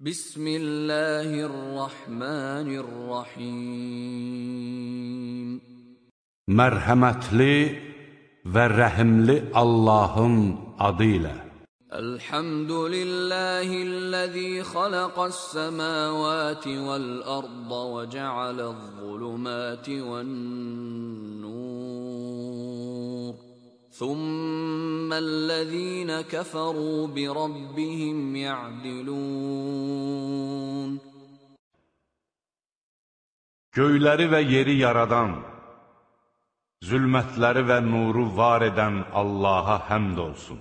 بسم الله الرحمن الرحيم Mərhəmətli və rəhimli Allahın adı ilə. الحمد لله الذي خلق السماوات والأرض وجعل الظلمات والنور ثم الذين كفروا بربهم يعدلون Göyləri və yeri yaradan, zülmətləri və nuru var edən Allaha həmd olsun.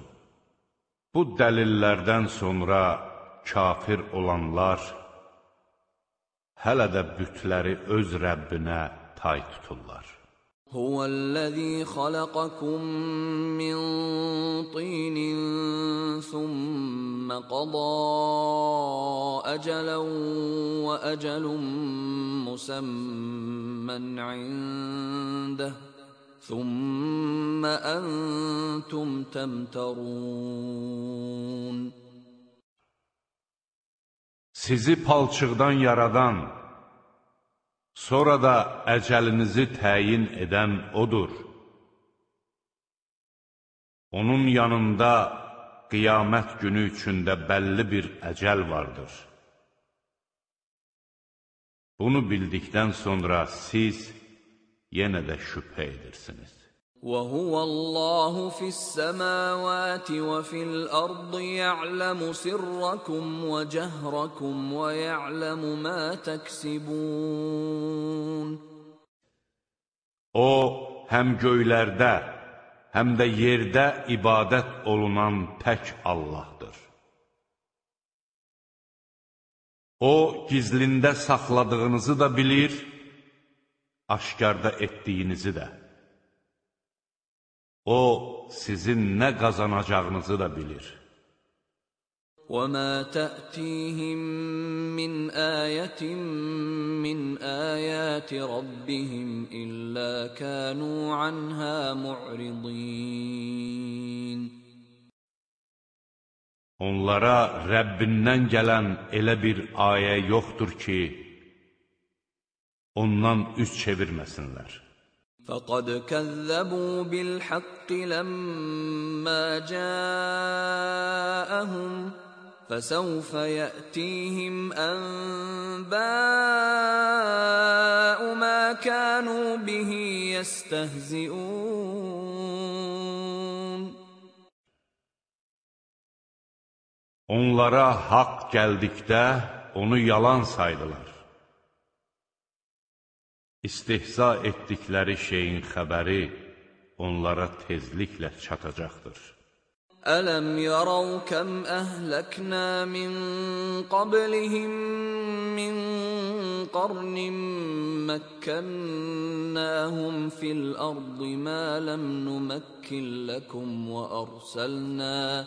Bu dəlillərdən sonra kafir olanlar hələ də bütləri öz Rəbbinə tay tuturlar. هو الذي خلقكم من طين ثم قضى أجلا وأجل مسمى عنده ثم أنتم تمترون. Sizi palçıqdan yaradan, sonra da əcəlinizi təyin edən O'dur. Onun yanında qiyamət günü üçündə bəlli bir əcəl vardır. Bunu bildikdən sonra siz yenə də şübhə edirsiniz. وهو الله في السماوات وفي الأرض يعلم سركم وجهركم ويعلم ما تكسبون O, həm göylərdə, həm də yerdə ibadət olunan tək Allahdır. O, gizlində saxladığınızı da bilir, aşkarda etdiyinizi də. O, sizin nə qazanacağınızı da bilir. وما تأتيهم من آية من آيات ربهم إلا كانوا عنها معرضين Onlara Rəbbindən gələn elə bir ayə yoxdur ki, ondan üz çevirməsinlər. فقد كذبوا بالحق لما جاءهم فسوف يأتيهم أنباء ما كانوا به يستهزئون Onlara haqq gəldikdə onu yalan saydılar. İstihza etdikləri şeyin xəbəri onlara tezliklə çatacaqdır. ألم يروا كم أهلكنا من قبلهم من قرن مكناهم في الأرض ما لم نمكن لكم وأرسلنا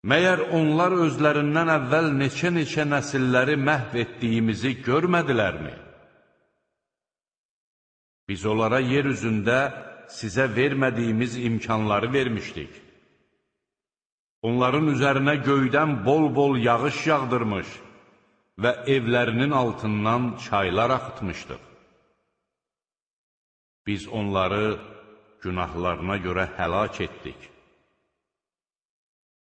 Məyər onlar özlərindən əvvəl neçə-neçə nəsilləri məhv etdiyimizi görmədilərmi? Biz onlara yer üzündə sizə vermədiyimiz imkanları vermişdik. Onların üzərinə göydən bol-bol yağış yağdırmış və evlərinin altından çaylar axıtmışdıq. Biz onları günahlarına görə həlak etdik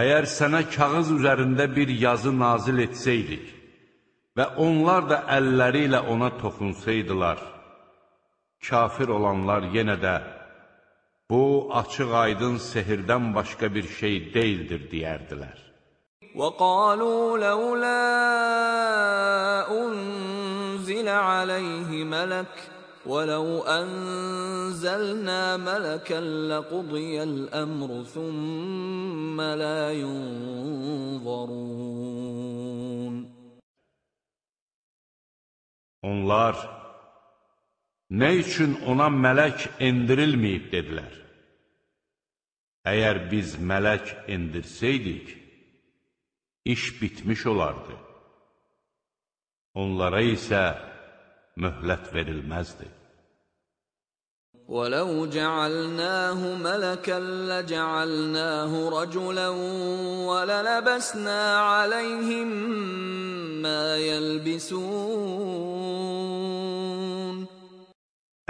Əgər sənə kağız üzərində bir yazı nazil etsəydik və onlar da əlləri ilə ona toxunsaydılar, kafir olanlar yenə də bu açıq aydın sehirdən başqa bir şey deyildir deyərdilər. وَقَالُوا لَوْلَا أُنزِلَ عَلَيْهِ مَلَكٌ ولو أنزلنا ملكا لقضي الأمر ثم لا ينظرون Onlar nə üçün ona mələk endirilməyib dedilər. Əgər biz mələk endirsəydik, iş bitmiş olardı. Onlara isə möhlət verilməzdi. وَلَوْ جَعَلْنَاهُ مَلَكًا لَّجَعَلْنَاهُ رَجُلًا وَلَلَبَسْنَا عَلَيْهِم مَّا يَلْبِسُونَ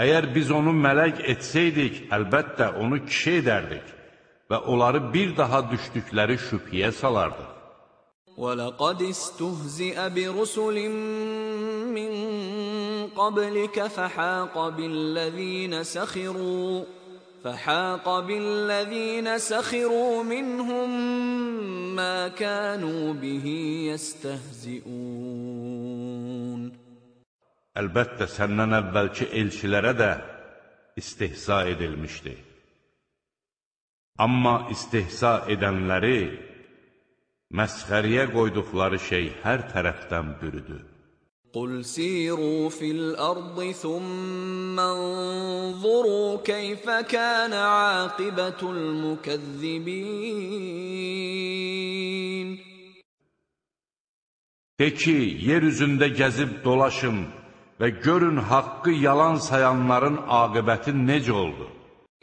Əgər biz onu mələk etsəydik, əlbəttə onu kişi edərdik və onları bir daha düşdükləri şübhəyə salardıq. وَلَقَدْ اسْتُهْزِئَ بِرُسُلٍ مِّن قبلك فحاق بالذين سخروا فحاق بالذين سخروا منهم ما كانوا به يستهزئون Əlbəttə səndən əvvəlki elçilərə də istehza edilmişdi. Amma istehza edənləri məsxəriyə qoyduqları şey hər tərəfdən bürüdü. قل سيروا في الارض ثم انظروا كيف كان عاقبه المكذبين De ki, yer üzündə gəzib dolaşın və görün haqqı yalan sayanların aqibəti necə oldu.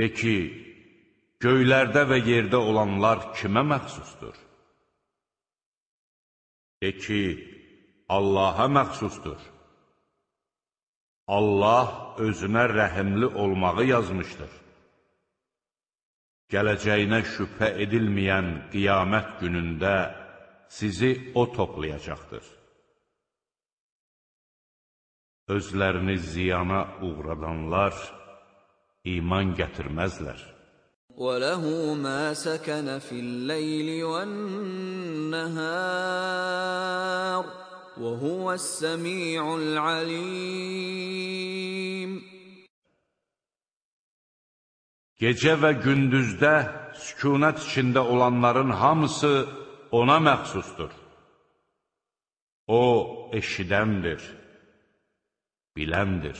De ki, göylərdə və yerdə olanlar kimə məxsusdur? De ki, Allaha məxsusdur. Allah özünə rəhimli olmağı yazmışdır. Gələcəyinə şübhə edilməyən qiyamət günündə sizi O toplayacaqdır. Özlərini ziyana uğradanlar iman gətirməzlər. وله ما سكن في الليل والنهار وهو السميع العليم Gecə və gündüzdə sükunət içində olanların hamısı ona məxsusdur. O eşidəndir, biləndir.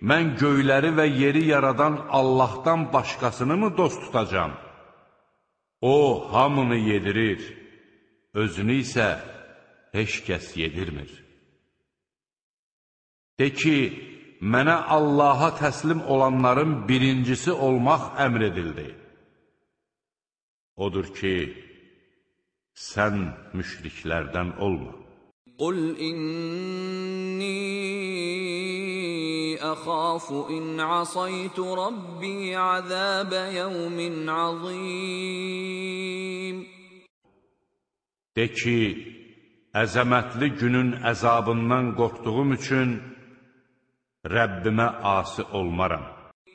mən göyləri və yeri yaradan Allahdan başqasını mı dost tutacam? O, hamını yedirir, özünü isə heç kəs yedirmir. De ki, mənə Allaha təslim olanların birincisi olmaq əmr edildi. Odur ki, sən müşriklərdən olma. Qul inni أخاف إن عصيت ربي عذاب يوم عظيم De ki, əzəmətli günün əzabından qorxduğum üçün Rəbbimə asi olmaram.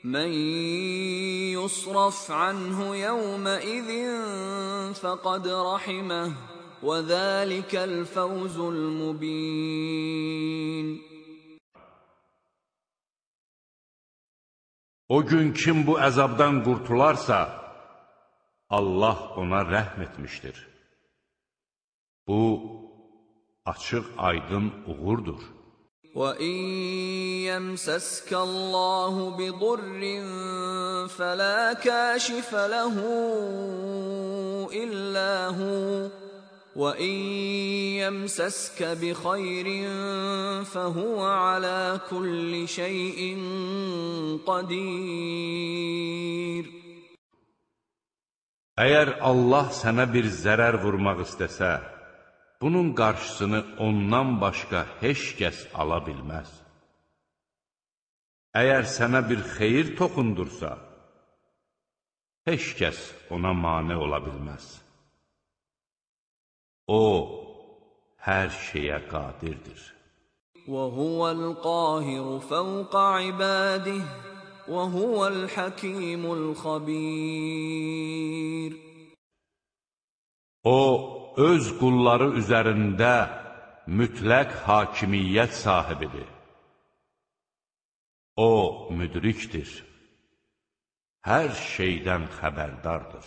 من يصرف عنه يومئذ فقد رحمه وذلك الفوز المبين O gün kim bu əzabdan qurtularsa, Allah ona rəhm etmişdir. Bu, açıq aydın uğurdur. وَإِن يَمْسَسْكَ اللَّهُ بِضُرٍّ فَلَا كَاشِفَ لَهُ إِلَّا هُوَ وَإِن يَمْسَسْكَ بِخَيْرٍ فَهُوَ عَلَى كُلِّ شَيْءٍ قَدِيرٌ Əgər Allah sənə bir zərər vurmaq istəsə, bunun qarşısını ondan başqa heç kəs ala bilməz. Əgər sənə bir xeyir toxundursa, heç kəs ona mane ola bilməz. O, hər şeyə qadirdir. وَهُوَ الْقَاهِرُ فَوْقَ عِبَادِهِ وَهُوَ الْحَكِيمُ الْخَبِيرُ O, öz qulları üzərində mütləq hakimiyyət sahibidir. O, müdrikdir. Hər şeydən xəbərdardır.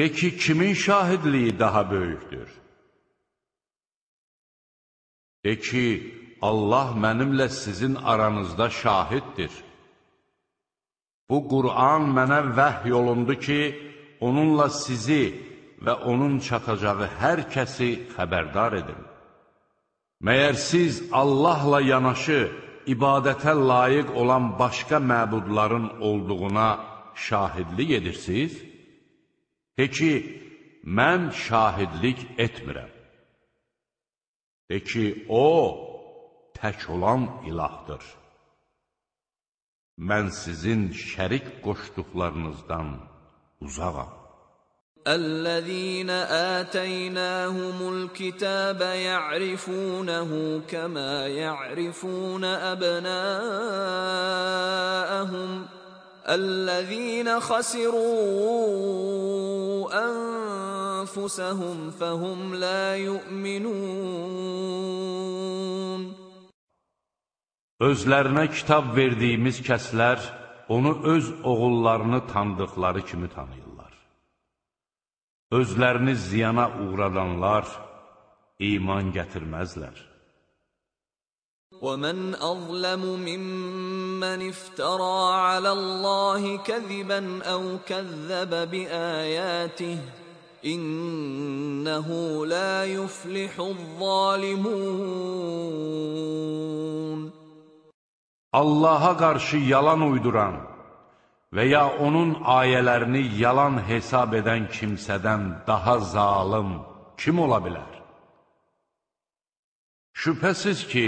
De ki, kimin şahidliyi daha böyükdür? De ki, Allah mənimlə sizin aranızda şahiddir. Bu Qur'an mənə vəhy yolundu ki, onunla sizi və onun çatacağı hər kəsi xəbərdar edin. Məyər siz Allahla yanaşı ibadətə layiq olan başqa məbudların olduğuna şahidlik edirsiniz? De ki, mən şahidlik etmirəm. De ki, o, tək olan ilahdır. Mən sizin şərik qoşduqlarınızdan uzağam. الذين آتيناهم الكتاب يعرفونه كما يعرفون أبناءهم الذين خسروا أنفسهم فهم لا يؤمنون Özlərinə kitab verdiyimiz kəslər onu öz oğullarını tanıdıqları kimi tanıyırlar. Özlərini ziyana uğradanlar iman gətirməzlər. ومن أظلم ممن افترى على الله كذبا أو كذب بآياته إنه لا يفلح الظالمون Allaha qarşı yalan uyduran və ya onun ayələrini yalan hesab edən kimsədən daha zalım kim ola bilər? Şübhəsiz ki,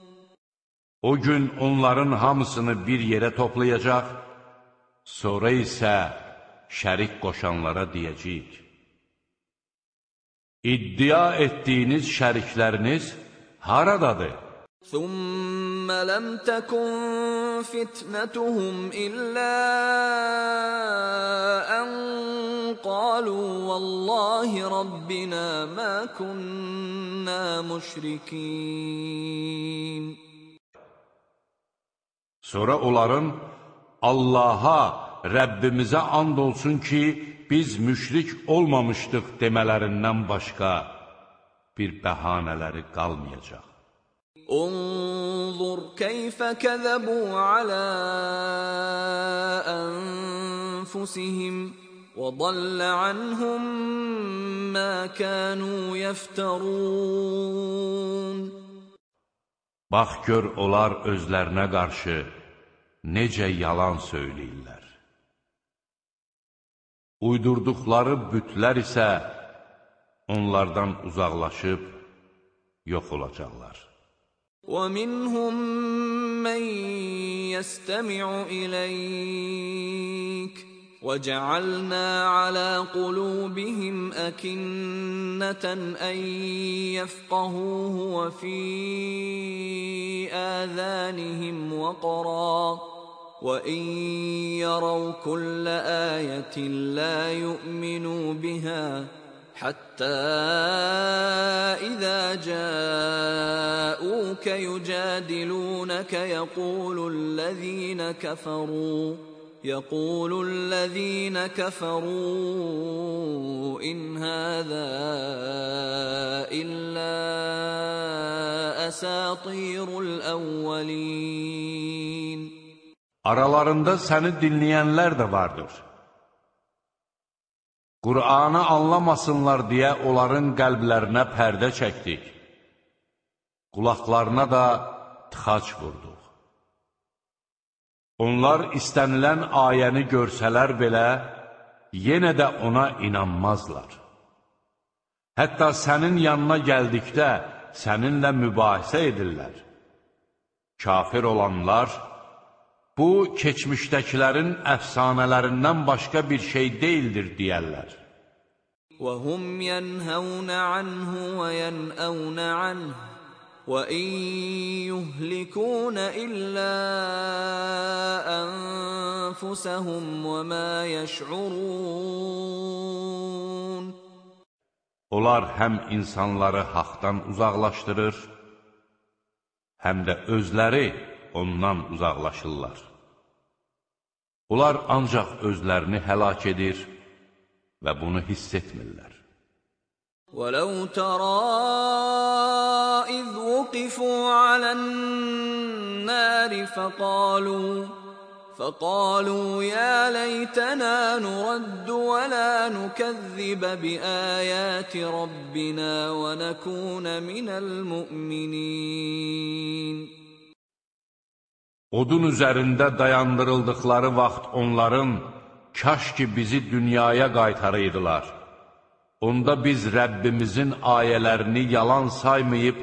O gün onların hamısını bir yerə toplayacaq, sonra isə şərik qoşanlara deyəcəyik. İddia etdiyiniz şərikləriniz haradadır? ثم لم تكن فتنتهم إلا أن قالوا والله ربنا ما كنا مشركين Sonra onların Allaha, Rəbbimizə and olsun ki, biz müşrik olmamışdıq demələrindən başqa bir bəhanələri qalmayacaq. Unzur keyfə kəzəbu alə ənfusihim və dallə anhum mə kənu yəftərun. Bax gör, onlar özlərinə qarşı necə yalan söyləyirlər. Uydurduqları bütlər isə onlardan uzaqlaşıb yox olacaqlar. ومنهم من يستمع اليك وجعلنا على قلوبهم أكنة أن يفقهوه وفي آذانهم وقرا. وإن يروا كل آية لا يؤمنوا بها حتى إذا جاءوك يجادلونك يقول الذين كفروا. يقول الذين كفروا إن هذا إلا أساطير الأولين Aralarında səni dinləyənlər də vardır. Qur'anı anlamasınlar deyə onların qəlblərinə pərdə çəkdik. Qulaqlarına da tıxac vurduq. Onlar istənilən ayəni görsələr belə, yenə də ona inanmazlar. Hətta sənin yanına gəldikdə səninlə mübahisə edirlər. Kafir olanlar, Bu, keçmişdəkilərin əfsanələrindən başqa bir şey deyildir, deyərlər. وَهُمْ يَنْهَوْنَ عَنْهُ وَيَنْأَوْنَ عَنْهُ وَإِنْ يُهْلِكُونَ إِلَّا أَنفُسَهُمْ وَمَا يَشْعُرُونَ Onlar həm insanları haqdan uzaqlaşdırır, həm də özləri ondan uzaqlaşırlar. Onlar ancaq özlərini həlak edir və bunu hiss etmirlər. وَلَوْ تَرَى إِذْ وُقِفُوا عَلَى النَّارِ فَقَالُوا فقالوا يا ليتنا نرد ولا نكذب بآيات ربنا ونكون من المؤمنين Odun üzərində dayandırıldıqları vaxt onların, kaş ki bizi dünyaya qaytarıydılar. Onda biz Rəbbimizin ayələrini yalan saymayıb,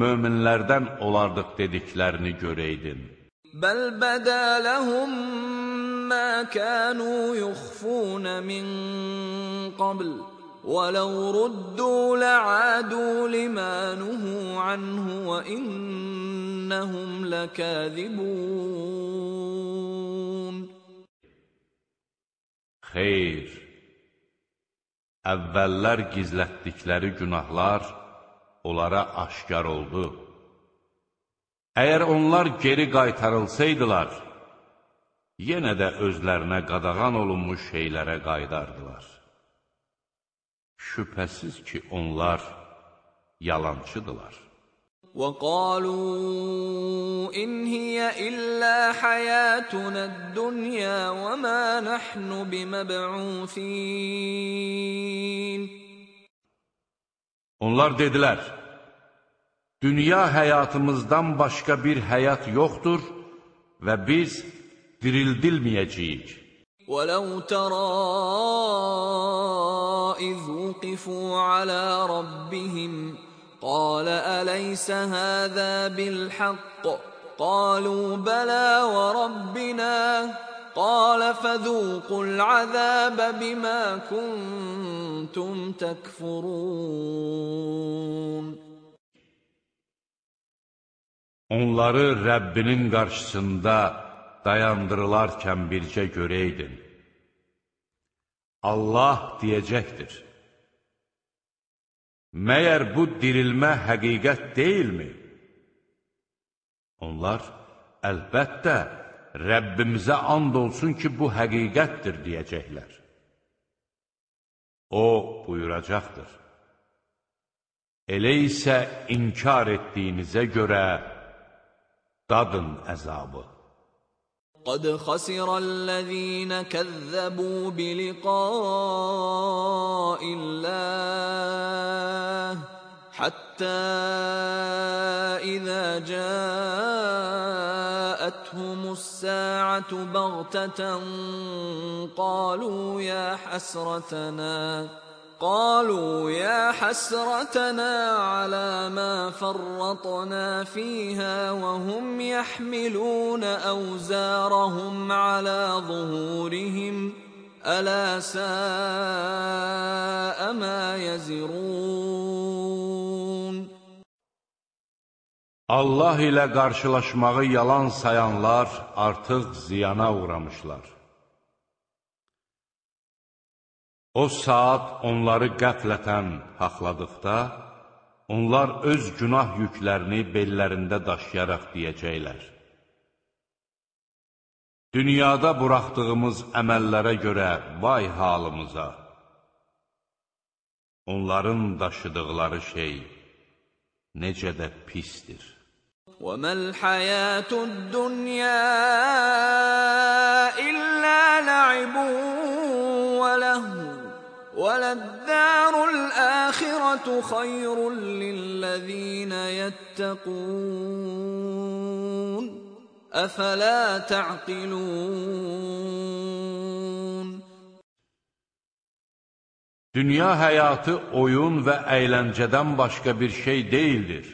möminlərdən olardıq dediklərini görəydin. Bəl bədə ləhum mə kənu yuxfun min qabl. ولو ردوا لعادوا لما نهوا عنه وإنهم لكاذبون Xeyr, əvvəllər gizlətdikləri günahlar onlara aşkar oldu. Əgər onlar geri qaytarılsaydılar, yenə də özlərinə qadağan olunmuş şeylərə qaydardılar. Şübhəsiz ki, onlar yalancıdırlar. وقالوا إن هي إلا حياتنا الدنيا وما نحن بمبعوثين Onlar dedilər, dünya həyatımızdan başqa bir həyat yoxdur və biz dirildilməyəcəyik. ولو ترى إذ وقفوا على ربهم قال أليس هذا بالحق قالوا بلى وربنا قال فذوقوا العذاب بما كنتم تكفرون Onları Rəbbinin qarşısında dayandırılarkən bircə görəydin. Allah deyəcəkdir. Məyər bu dirilmə həqiqət deyilmi? Onlar, əlbəttə, Rəbbimizə and olsun ki, bu həqiqətdir, deyəcəklər. O, buyuracaqdır. Elə isə inkar etdiyinizə görə dadın əzabı. قد خسر الذين كذبوا بلقاء الله حتى إذا جاءتهم الساعة بغتة قالوا يا حسرتنا قالوا يا حسرتنا على ما فرطنا فيها وهم يحملون أوزارهم على ظهورهم ألا ساء ما يزرون Allah ilə qarşılaşmağı yalan sayanlar artıq ziyana uğramışlar. O saat onları qəflətən haqladıqda, onlar öz günah yüklərini bellərində daşıyaraq deyəcəklər. Dünyada buraxdığımız əməllərə görə vay halımıza! Onların daşıdıqları şey necə də pistir. وَمَا الْحَيَاةُ الدُّنْيَا إِلَّا لَعِبٌ وَلَهْوٌ وَلَلدَّارُ الْآخِرَةُ خَيْرٌ لِّلَّذِينَ يَتَّقُونَ أَفَلَا تَعْقِلُونَ Dünya həyatı oyun və əyləncədən başqa bir şey deyildir.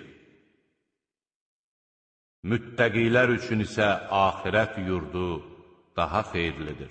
Müttəqilər üçün isə axirət yurdu daha xeyirlidir.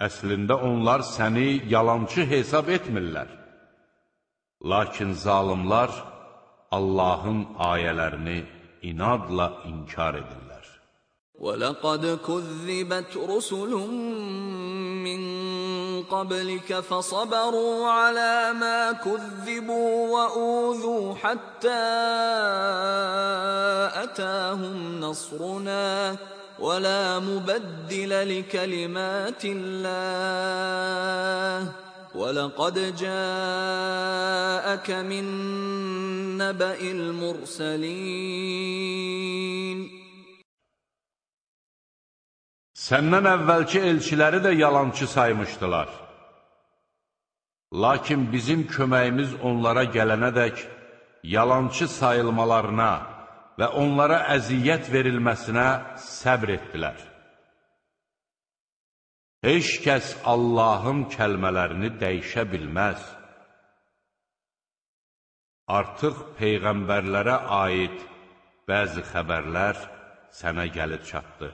Əslində onlar səni yalançı hesab etmirlər. Lakin zalimlar Allahın ayələrini inadla inkar edirlər. وَلَقَدْ كُذِّبَتْ رُسُلٌ مِّن قَبْلِكَ فَصَبَرُوا عَلَىٰ مَا كُذِّبُوا وَأُوذُوا حَتَّىٰ أَتَاهُمْ نَصْرُنَا وَلَا مُبَدِّلَ لِكَلِمَاتِ اللَّهِ وَلَقَدْ جَاءَكَ مِن نَّبَإِ الْمُرْسَلِينَ Səndən əvvəlki elçiləri də yalançı saymışdılar. Lakin bizim köməyimiz onlara gələnədək yalançı sayılmalarına və onlara əziyyət verilməsinə səbr etdilər. Heç kəs Allahın kəlmələrini dəyişə bilməz. Artıq peyğəmbərlərə aid bəzi xəbərlər sənə gəlib çatdı.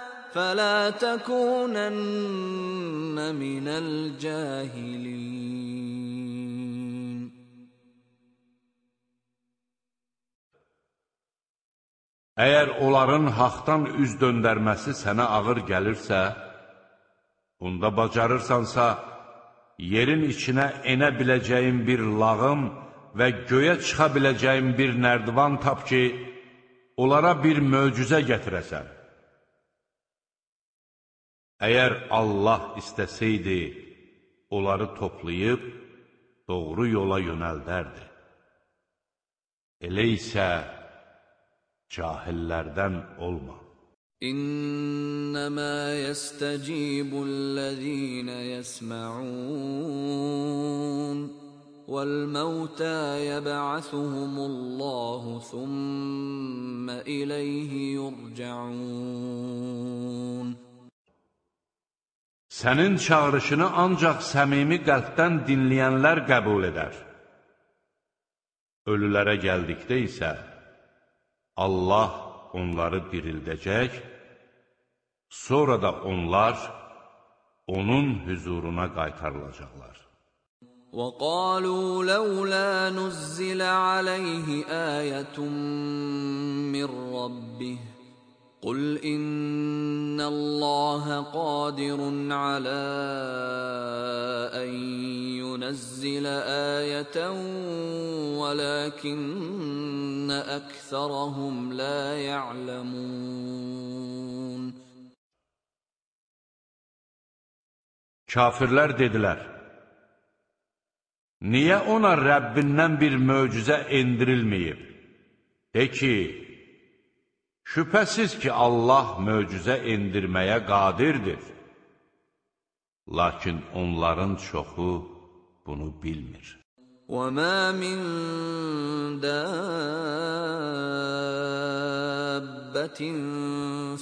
فَلَا تَكُونَنَّ مِنَ الْجَاهِلِينَ Əgər onların haqdan üz döndərməsi sənə ağır gəlirsə, Onda bacarırsansa, yerin içinə enə biləcəyin bir lağım və göyə çıxa biləcəyin bir nərdivan tap ki, onlara bir möcüzə gətirəsən. Əgər Allah istəsəydi, onları toplayıb, doğru yola yönəldərdi. Elə isə cahillərdən olma. İnnəmə yəstəcibullezîne yəsmə'un وَالْمَوْتَى يَبْعَثُهُمُ اللَّهُ ثُمَّ إِلَيْهِ يُرْجَعُونَ Sənin çağırışını ancaq səmimi qəlbdən dinləyənlər qəbul edər. Ölülərə gəldikdə isə Allah onları dirildəcək, sonra da onlar onun hüzuruna qaytarılacaqlar. وَقَالُوا لَوْلَا نُزِّلَ عَلَيْهِ آيَةٌ مِّن رَّبِّهِ قل إن الله قادر على أن ينزل آية ولكن أكثرهم لا يعلمون Kafirlər dedilər, Niyə ona Rəbbindən bir möcüzə endirilməyib? De ki, Şübhəsiz ki, Allah möcüzə endirməyə qadirdir. Lakin onların çoxu bunu bilmir. وَمَا مِن دَابَّةٍ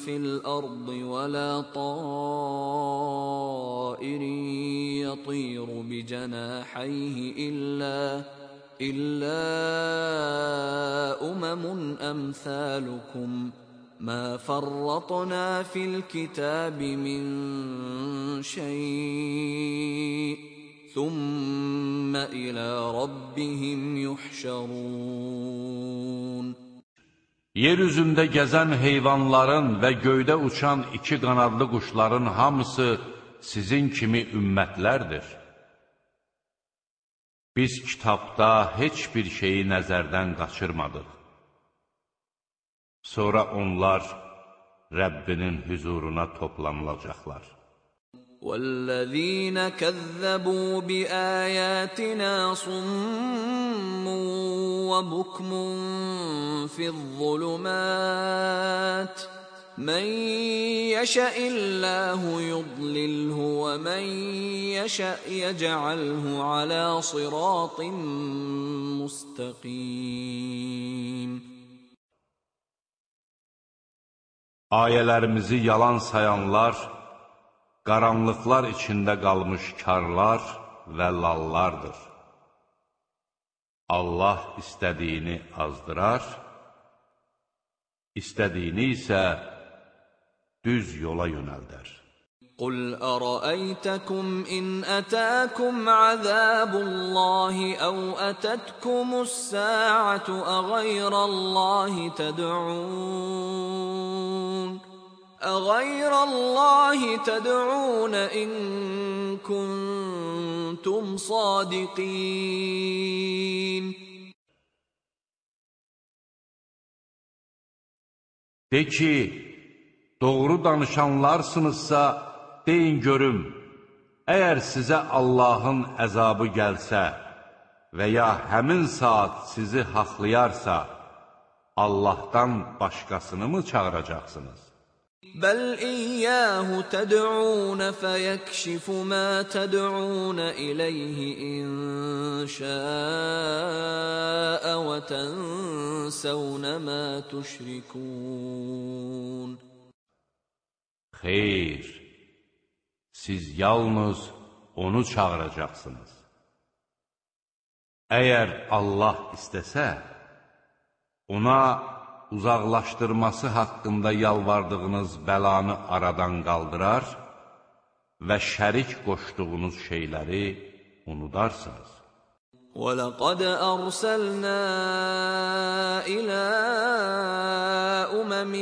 فِي الْأَرْضِ وَلَا طَائِرٍ يَطِيرُ بِجَنَاحَيْهِ إِلَّا إلا أمم أمثالكم ما فرطنا في الكتاب من شيء ثم إلى ربهم يحشرون Yeryüzündə gəzən heyvanların və göydə uçan iki qanadlı quşların hamısı sizin kimi ümmətlərdir. Biz kitabda heç bir şeyi nəzərdən qaçırmadıq. Sonra onlar Rəbbinin hüzuruna toplanılacaqlar. وَالَّذِينَ كَذَّبُوا بِآيَاتِنَا صُمٌّ وَبُكْمٌ فِي الظُّلُمَاتِ من يشاء الله يضلله ومن يشاء يجعله على صراط مستقيم Ayələrimizi yalan sayanlar, qaranlıqlar içində qalmış karlar və lallardır. Allah istədiyini azdırar, istədiyini isə düz yola yönəldər. قل أرأيتكم إن أتاكم عذاب الله أو أتتكم الساعة أغير الله تدعون أغير الله تدعون إن كنتم صادقين De ki, doğru danışanlarsınızsa, deyin görüm, əgər sizə Allahın əzabı gəlsə və ya həmin saat sizi haqlayarsa, Allahdan başqasını mı çağıracaqsınız? Bəl iyyəhu təd'un fəyəkşifu mə təd'un iləyhi in şəə və tənsəvnə mə tüşrikun. Xeyr, siz yalnız onu çağıracaqsınız. Əgər Allah istəsə, ona uzaqlaşdırması haqqında yalvardığınız bəlanı aradan qaldırar və şərik qoşduğunuz şeyləri unudarsınız. وَلَقَدْ أَرْسَلْنَا إِلَى أُمَمٍ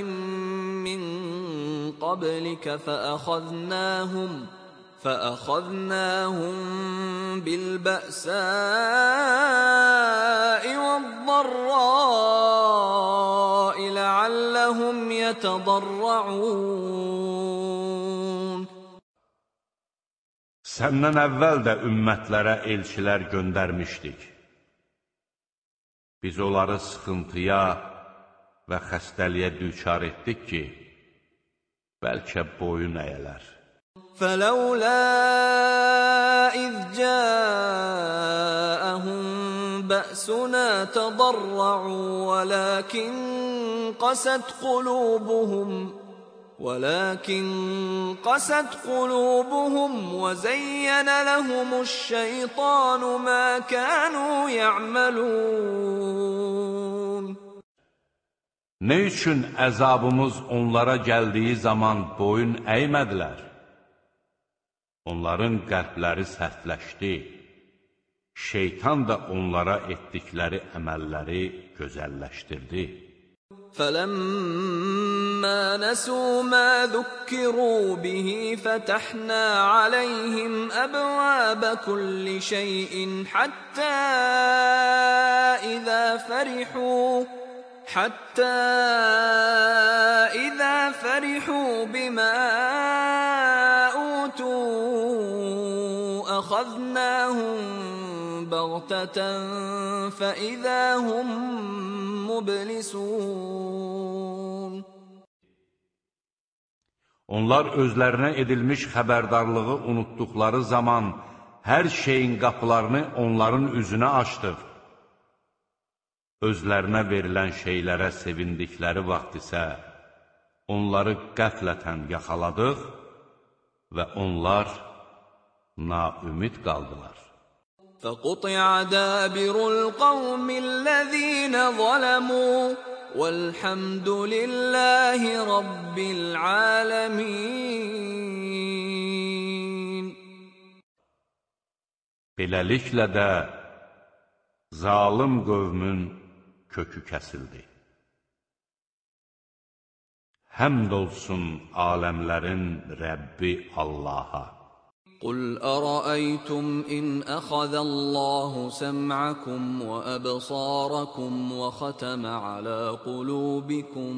مِّن قَبْلِكَ فَأَخَذْنَاهُمْ فأخذناهم بالبأساء والضراء لعلهم يتضرعون Səndən əvvəl də ümmətlərə elçilər göndərmişdik. Biz onları sıxıntıya və xəstəliyə düçar etdik ki, bəlkə boyun əyələr. فلولا إذ جاءهم بأسنا تضرعوا ولكن قست قلوبهم ولكن قست قلوبهم وزين لهم الشيطان ما كانوا يعملون Nə üçün əzabımız onlara gəldiyi zaman boyun əymədilər? Onların qəlbləri sərtləşdi. Şeytan da onlara etdikləri əməlləri gözəlləşdirdi. فلما نسوا ما ذكروا به فتحنا عليهم ابواب كل شيء حتى اذا فرحوا حتى اذا فرحوا بما اوتوا اخذناهم بغته فاذا هم مبلسون Onlar özlərinə edilmiş xəbərdarlığı unutduqları zaman hər şeyin qapılarını onların üzünə açdıq. Özlərinə verilən şeylərə sevindikləri vaxt isə onları qəflətən yaxaladıq və onlar naümid qaldılar. فقطع دابر القوم الذين ظلموا والحمد لله رب العالمين Beləliklə də zalım qövmün kökü kəsildi. Həmd olsun aləmlərin Rəbbi Allaha. قل أرأيتم إن أخذ الله سمعكم وأبصاركم وختم على قلوبكم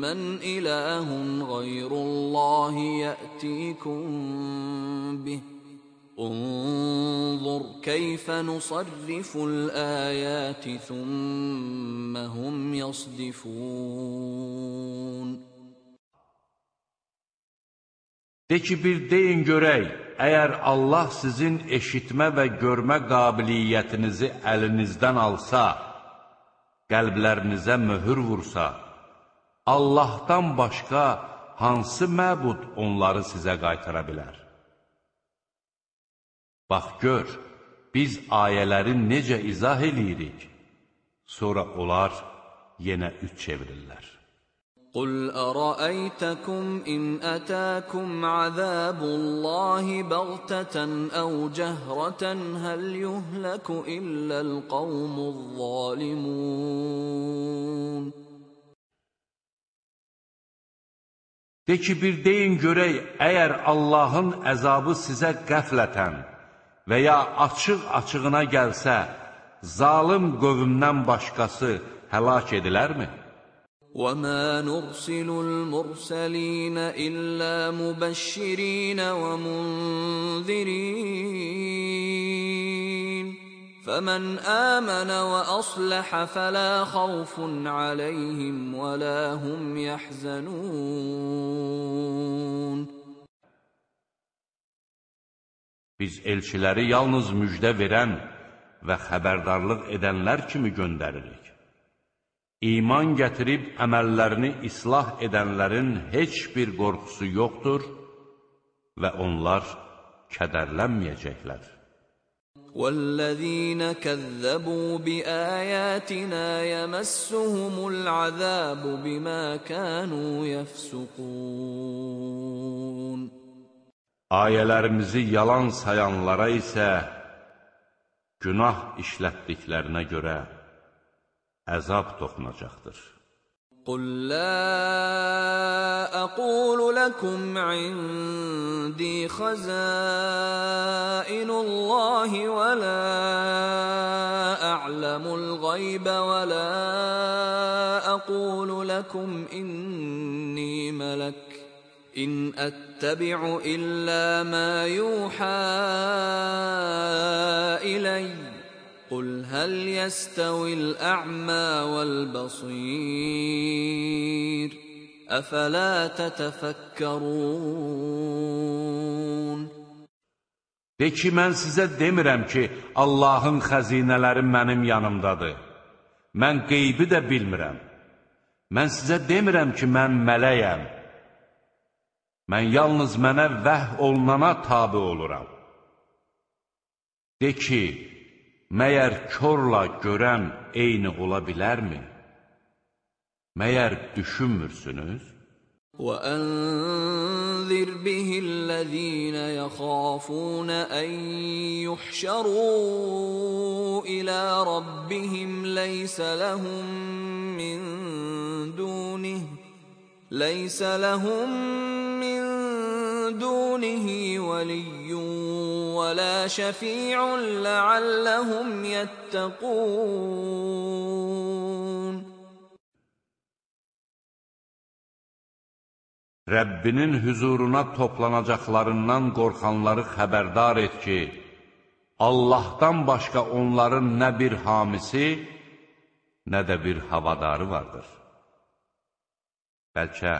من إله غير الله يأتيكم به انظر كيف نصرف الآيات ثم هم يصدفون De ki, bir deyin görək, əgər Allah sizin eşitmə və görmə qabiliyyətinizi əlinizdən alsa, qəlblərinizə möhür vursa, Allahdan başqa hansı məbud onları sizə qaytara bilər? Bax, gör, biz ayələri necə izah edirik. Sonra onlar yenə üç çevirirlər. Qul ərəəytəkum in ətəkum əzəbullahi bəğtətən əv cəhrətən həl yuhləku illəl qavmuz zalimun. De ki, bir deyin görək, əgər Allahın əzabı sizə qəflətən, və ya açıq-açığına gəlsə, zalım qövümdən başqası həlak edilərmi? وما نرسل المرسلين الا مبشرين ومنذرين فمن امن واصلح فلا خوف عليهم ولا هم يحزنون Biz elçiləri yalnız müjdə verən və xəbərdarlıq edənlər kimi göndəririk. İman gətirib əməllərini islah edənlərin heç bir qorxusu yoxdur və onlar kədərlənməyəcəklər. وَالَّذِينَ كَذَّبُوا بِآيَاتِنَا يَمَسُّهُمُ الْعَذَابُ بِمَا كَانُوا يَفْسُقُونَ Ayələrimizi yalan sayanlara isə günah işlətdiklərinə görə əzab toxunacaqdır. Qul la aqulu lakum indi xaza'inullahi və la a'lamul qaybə və la aqulu lakum inni mələk ان اتبع الا ما يوحى اليّ قل هل يستوي الأعمى والبصير أفلا تتفكرون De ki, mən sizə demirəm ki, Allahın xəzinələri mənim yanımdadır. Mən qeybi də bilmirəm. Mən sizə demirəm ki, mən mələyəm. Mən yalnız mənə vəh olunana tabi oluram. De ki, Məyər körla görən eyni ola bilərmi? Məyər düşünmürsünüz? وأنذر به الذين يخافون أن يحشروا إلى ربهم ليس لهم من دونه ليس لهم من دونه ولي ولا شفيع لعلهم يتقون Rəbbinin hüzuruna toplanacaqlarından qorxanları xəbərdar et ki, Allahdan başqa onların nə bir hamisi, nə də bir havadarı vardır. Bəlkə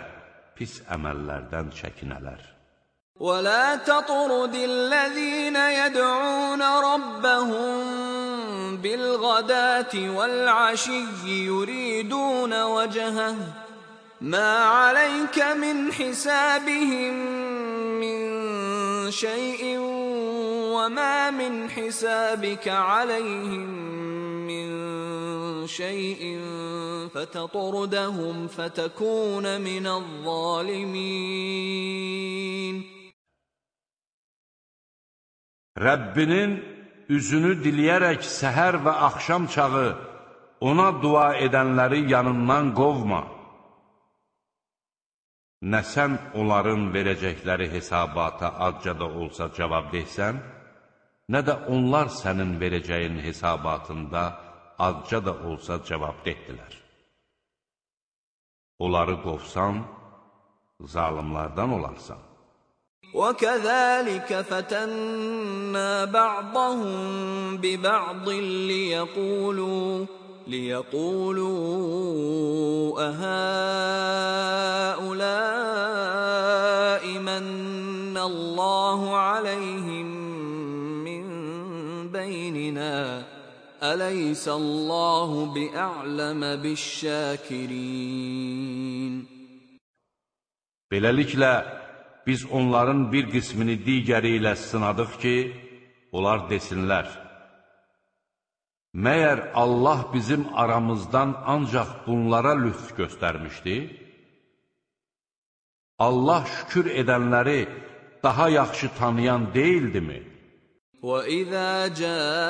pis əməllərdən çəkinələr. ولا تطرد الذين يدعون ربهم بالغداة والعشي يريدون وجهه ما عليك من حسابهم من شيء وما من حسابك عليهم من شيء فتطردهم فتكون من الظالمين Rəbbinin üzünü diləyərək səhər və axşam çağı ona dua edənləri yanından qovma. Nə sən onların verəcəkləri hesabata azca da olsa cavab deysən, nə də onlar sənin verəcəyin hesabatında azca da olsa cavab dehdilər. Onları qovsan, zalimlardan olarsan. وكذلك فتنا بعضهم ببعض ليقولوا ليقولوا أهؤلاء من الله عليهم من بيننا أليس الله بأعلم بالشاكرين Beləliklə, biz onların bir qismini digəri ilə sınadıq ki, onlar desinlər, Məyər Allah bizim aramızdan ancaq bunlara lütf göstərmişdi? Allah şükür edənləri daha yaxşı tanıyan deyildimi? وَإِذَا جَاءَكَ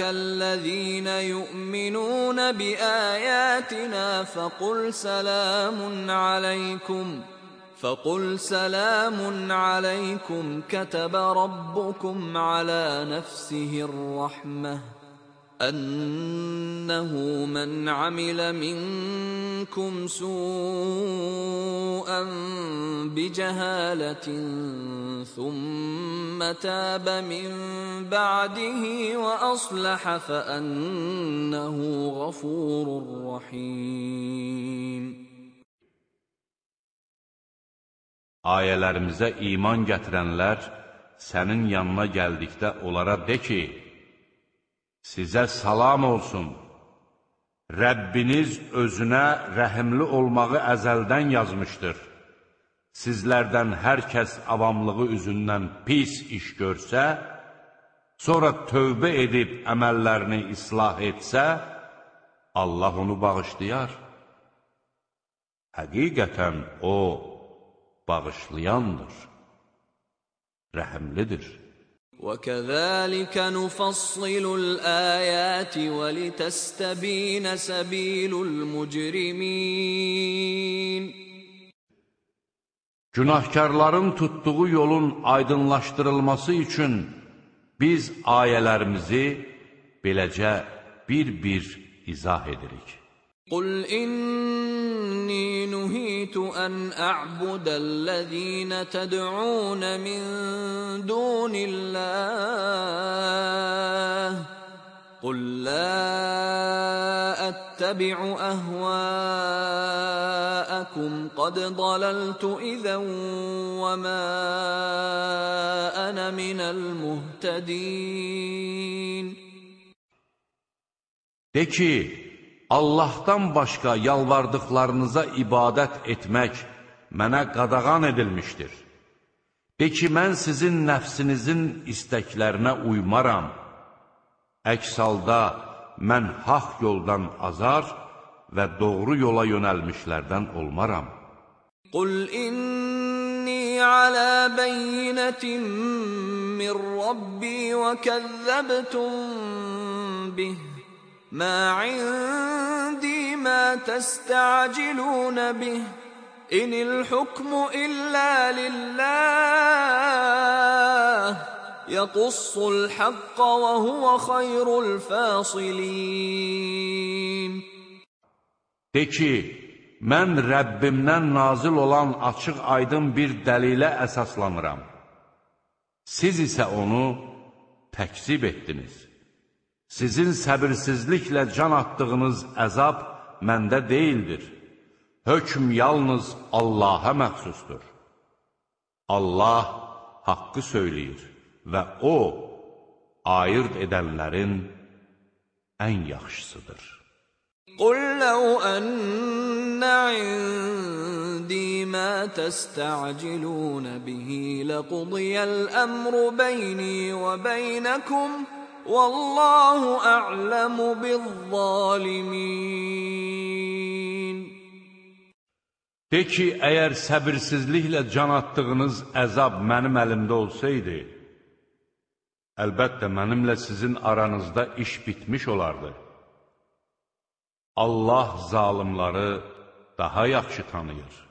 الَّذِينَ يُؤْمِنُونَ بِآيَاتِنَا فَقُلْ سَلَامٌ عَلَيْكُمْ فقل سلام عليكم كتب ربكم على نفسه الرحمه انه من عمل منكم سوءا بجهاله ثم تاب من بعده واصلح فانه غفور رحيم Ayələrimizə iman gətirənlər sənin yanına gəldikdə onlara de ki, sizə salam olsun. Rəbbiniz özünə rəhimli olmağı əzəldən yazmışdır. Sizlərdən hər kəs avamlığı üzündən pis iş görsə, sonra tövbə edib əməllərini islah etsə, Allah onu bağışlayar. Həqiqətən O, bağışlayandır, rəhəmlidir. وَكَذَٰلِكَ نُفَصِّلُ الْآيَاتِ وَلِتَسْتَب۪ينَ سَب۪يلُ الْمُجْرِم۪ينَ Günahkarların tutduğu yolun aydınlaşdırılması üçün biz ayələrimizi beləcə bir-bir izah edirik. قل إني نهيت أن أعبد الذين تدعون من دون الله قل لا أتبع أهواءكم قد ضللت إذا وما أنا من المهتدين De ki, Allahdan başqa yalvardıqlarınıza ibadət etmək mənə qadağan edilmişdir. De ki, mən sizin nəfsinizin istəklərinə uymaram. Əks halda mən haq yoldan azar və doğru yola yönəlmişlərdən olmaram. Qul inni ala beyyinətin min Rabbi və kəzzəbtum bih. ما عندي ما تستعجلون به إن الحكم إلا لله يقص الحق وهو خير الفاصلين De ki, mən Rəbbimdən nazil olan açıq aydın bir dəlilə əsaslanıram. Siz isə onu təkzib etdiniz. Sizin səbirsizliklə can atdığınız əzab məndə deyildir. Hökm yalnız Allaha məxsusdur. Allah haqqı söyləyir və O, ayırt edənlərin ən yaxşısıdır. Qul ləu ənnə indi mə təstəcilunə bihi ləqudiyəl əmru bəyni və bəynəkum və Vallahu a'lemu bizzalimin. De ki, əgər səbirsizliklə can atdığınız əzab mənim əlimdə olsaydı, əlbəttə mənimlə sizin aranızda iş bitmiş olardı. Allah zalimları daha yaxşı tanıyır.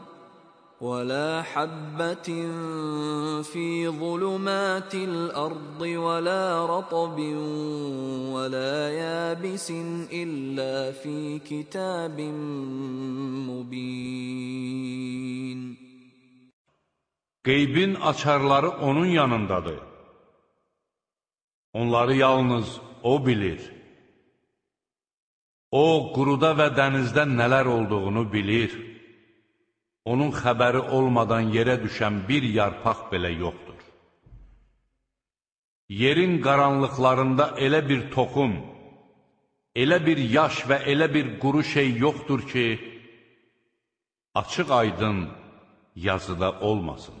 ولا حبة في ظلمات الأرض ولا رطب ولا يابس إلا في كتاب مبين Qeybin açarları onun yanındadır. Onları yalnız O bilir. O, quruda və dənizdə nələr olduğunu bilir. onun xəbəri olmadan yerə düşən bir yarpaq belə yoxdur. Yerin qaranlıqlarında elə bir toxum, elə bir yaş və elə bir quru şey yoxdur ki, açıq aydın yazıda olmasın.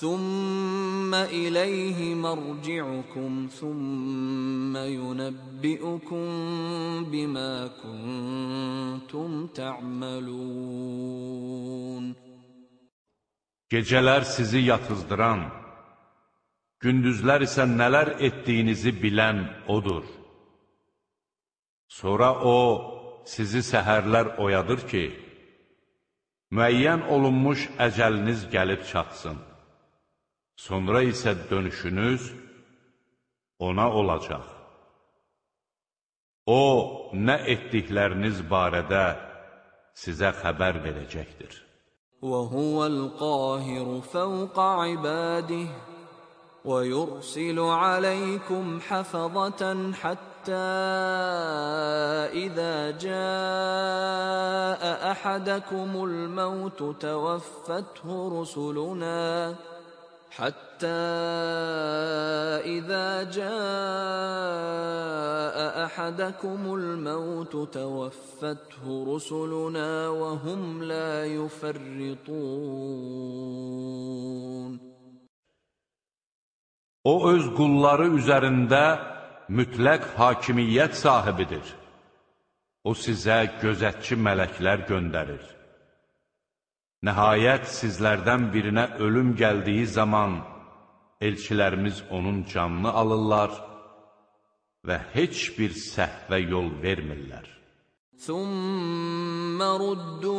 ثم إليه مرجعكم ثم ينبئكم بما كنتم تعملون Gecələr sizi yatızdıran, gündüzlər isə nələr etdiyinizi bilən O'dur. Sonra O, sizi səhərlər oyadır ki, müəyyən olunmuş əcəliniz gəlib çatsın. Sonra isə dönüşünüz ona olacaq. O, nə etdikləriniz barədə sizə xəbər verəcəkdir. وهو القاهر فوق عباده ويرسل عليكم حفظة حتى إذا جاء أحدكم الموت توفته رسلنا حتى إذا جاء أحدكم الموت توفته رسلنا وهم لا يفرطون O öz qulları üzərində mütləq hakimiyyət sahibidir. O sizə gözətçi mələklər göndərir. Nəhayət sizlərdən birinə ölüm gəldiyi zaman elçilərimiz onun canını alırlar və heç bir səhvə yol vermirlər. Summa ruddu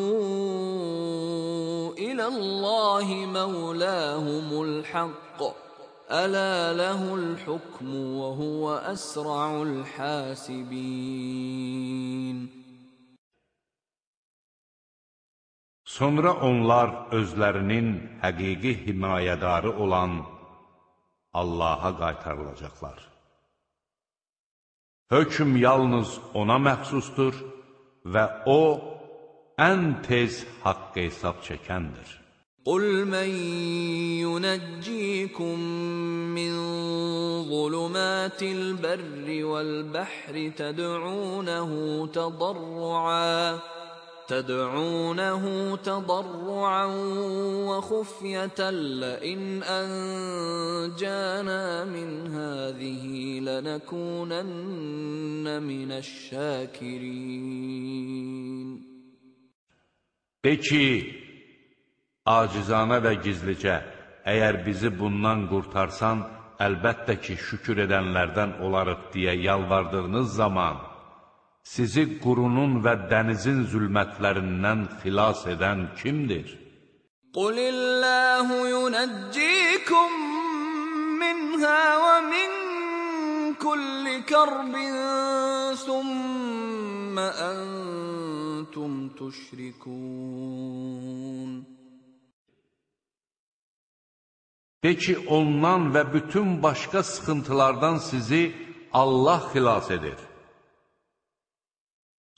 ilallahi mevlahumul haqq. Ələ ləhul hukmu və huvə əsra'ul həsibin. Sonra onlar özlərinin həqiqi himayədarı olan Allaha qaytarılacaqlar. Hökm yalnız ona məxsusdur və O, ən tez haqq hesab çəkəndir. قل من ينجيكم من ظلمات البر والبحر تدعونه تضرعا تدعونه تضرعا وخفية لئن أنجانا من هذه لنكونن من الشاكرين De ki, acizanə və gizlicə, əgər bizi bundan qurtarsan, əlbəttə ki, şükür edənlərdən olarıq deyə yalvardığınız zaman, sizi qurunun və dənizin zülmətlərindən xilas edən kimdir? Qulillahu yunəccikum minhə və min kulli kərbin sümmə əntum tüşrikun. De ki, ondan və bütün başqa sıxıntılardan sizi Allah xilas edir.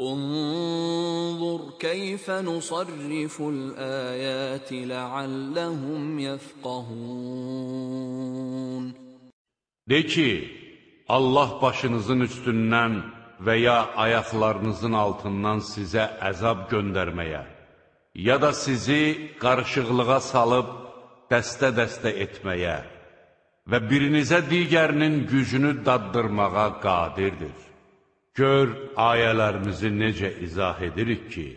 Unzur keyfə nusarriful əyəti ləalləhum yəfqəhun. De ki, Allah başınızın üstündən və ya ayaqlarınızın altından sizə əzab göndərməyə, ya da sizi qarışıqlığa salıb dəstə-dəstə etməyə və birinizə digərinin gücünü daddırmağa qadirdir. Gör ayələrimizi necə izah edirik ki,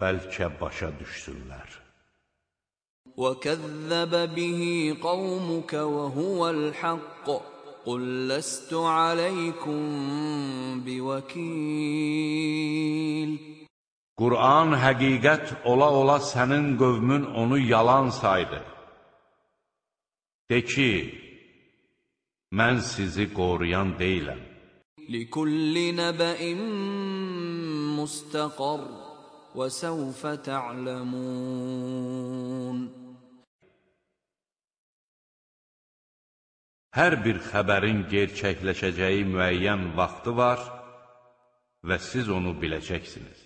bəlkə başa düşsünlər. وكذب به قومك وهو الحق قل لست عليكم بوكيل Qur'an həqiqət ola-ola sənin qövmün onu yalan saydı. De ki, mən sizi qoruyan deyiləm. لكل نبأ مستقر وسوف تعلمون Hər bir xəbərin gerçəkləşəcəyi müəyyən vaxtı var və siz onu biləcəksiniz.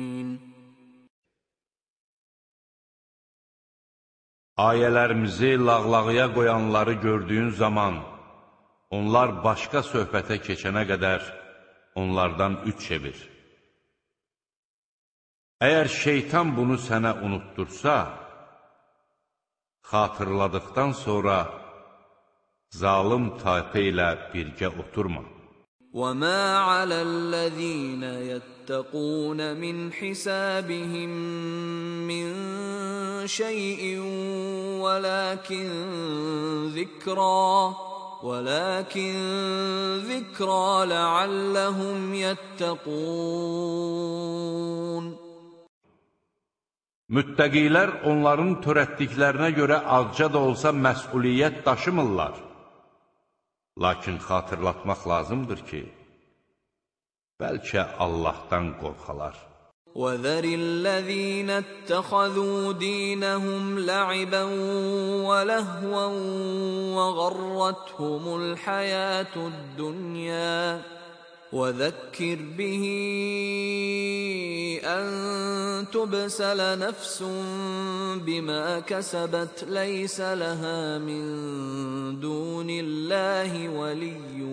Ayələrimizi lağlağıya qoyanları gördüyün zaman, onlar başqa söhbətə keçənə qədər onlardan üç çevir. Əgər şeytan bunu sənə unuttursa, xatırladıqdan sonra zalım tayfə ilə birgə oturma. وَمَا عَلَى الَّذِينَ يَتَّقُونَ مِنْ حِسَابِهِمْ مِنْ شَيْءٍ وَلَكِنْ ذِكْرَى ولكن ذكرى لعلهم يتقون Müttəqilər onların törətdiklərinə görə azca da olsa məsuliyyət daşımırlar. Lakin xatırlatmaq lazımdır ki, bəlkə Allahdan qorxalar. وَذَرِ الَّذِينَ اتَّخَذُوا دِينَهُمْ لَعِبًا وَلَهْوًا وَغَرَّتْهُمُ الْحَيَاةُ الدُّنْيَا وذكر به أن تبسل نفس بما كسبت ليس لها من دون الله ولي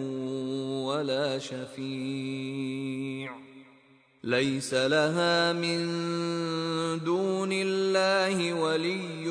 ولا شفيع. ليس لها من دون الله ولي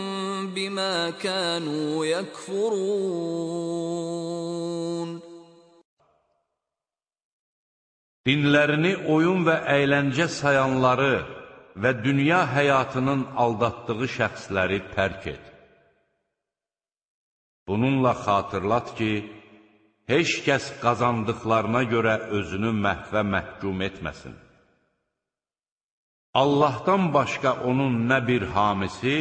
بما كانوا يكفرون Dinlərini oyun və əyləncə sayanları və dünya həyatının aldatdığı şəxsləri tərk et. Bununla xatırlat ki, heç kəs qazandıqlarına görə özünü məhvə məhkum etməsin. Allahdan başqa onun nə bir hamisi,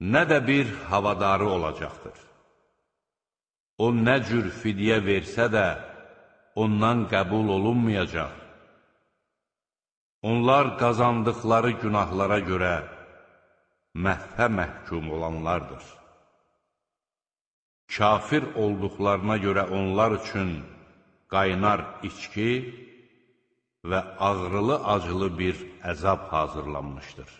nə də bir havadarı olacaqdır. O nə cür fidyə versə də, ondan qəbul olunmayacaq. Onlar qazandıqları günahlara görə məhvə məhkum olanlardır. kafir olduqlarına görə onlar üçün qaynar içki və ağrılı-acılı bir əzab hazırlanmışdır.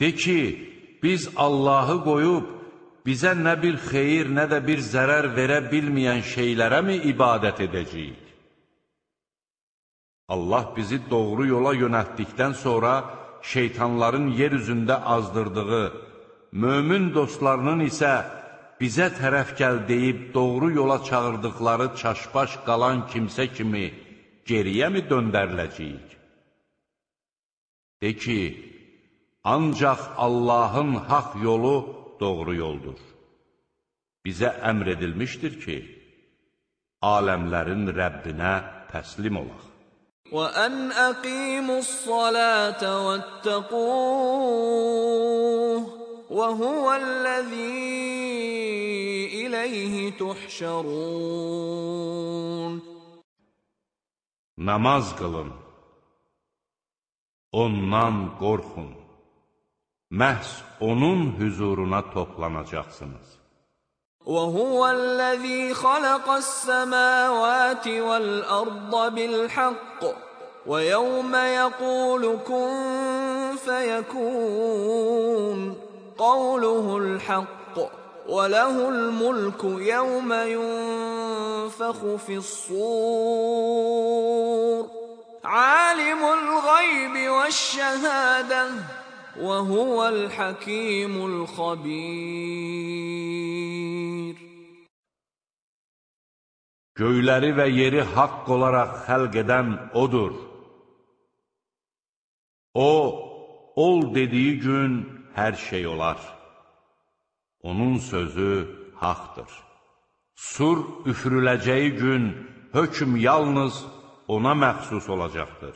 De ki, biz Allahı qoyub, bizə nə bir xeyir, nə də bir zərər verə bilməyən şeylərə mi ibadət edəcəyik? Allah bizi doğru yola yönəltdikdən sonra, şeytanların yer üzündə azdırdığı, mömin dostlarının isə bizə tərəf gəl deyib doğru yola çağırdıqları çaşbaş qalan kimsə kimi geriyə mi döndəriləcəyik? De ki, ancaq Allahın haq yolu doğru yoldur. Bizə əmr edilmişdir ki, aləmlərin Rəbbinə təslim olaq. وأن أقيموا الصلاة واتقوه وهو الذي إليه تحشرون Namaz qılın, ondan qorxun, Məhz onun hüzuruna toplanacaqsınız. وهو الذي خلق السماوات والأرض بالحق ويوم يقول كن فيكون قوله الحق وله الملك يوم ينفخ في الصور عالم الغيب والشهاده وهو الحكيم الخبير Göyləri və yeri haqq olaraq xəlq edən O'dur. O, ol dediyi gün hər şey olar. Onun sözü haqdır. Sur üfürüləcəyi gün hökm yalnız ona məxsus olacaqdır.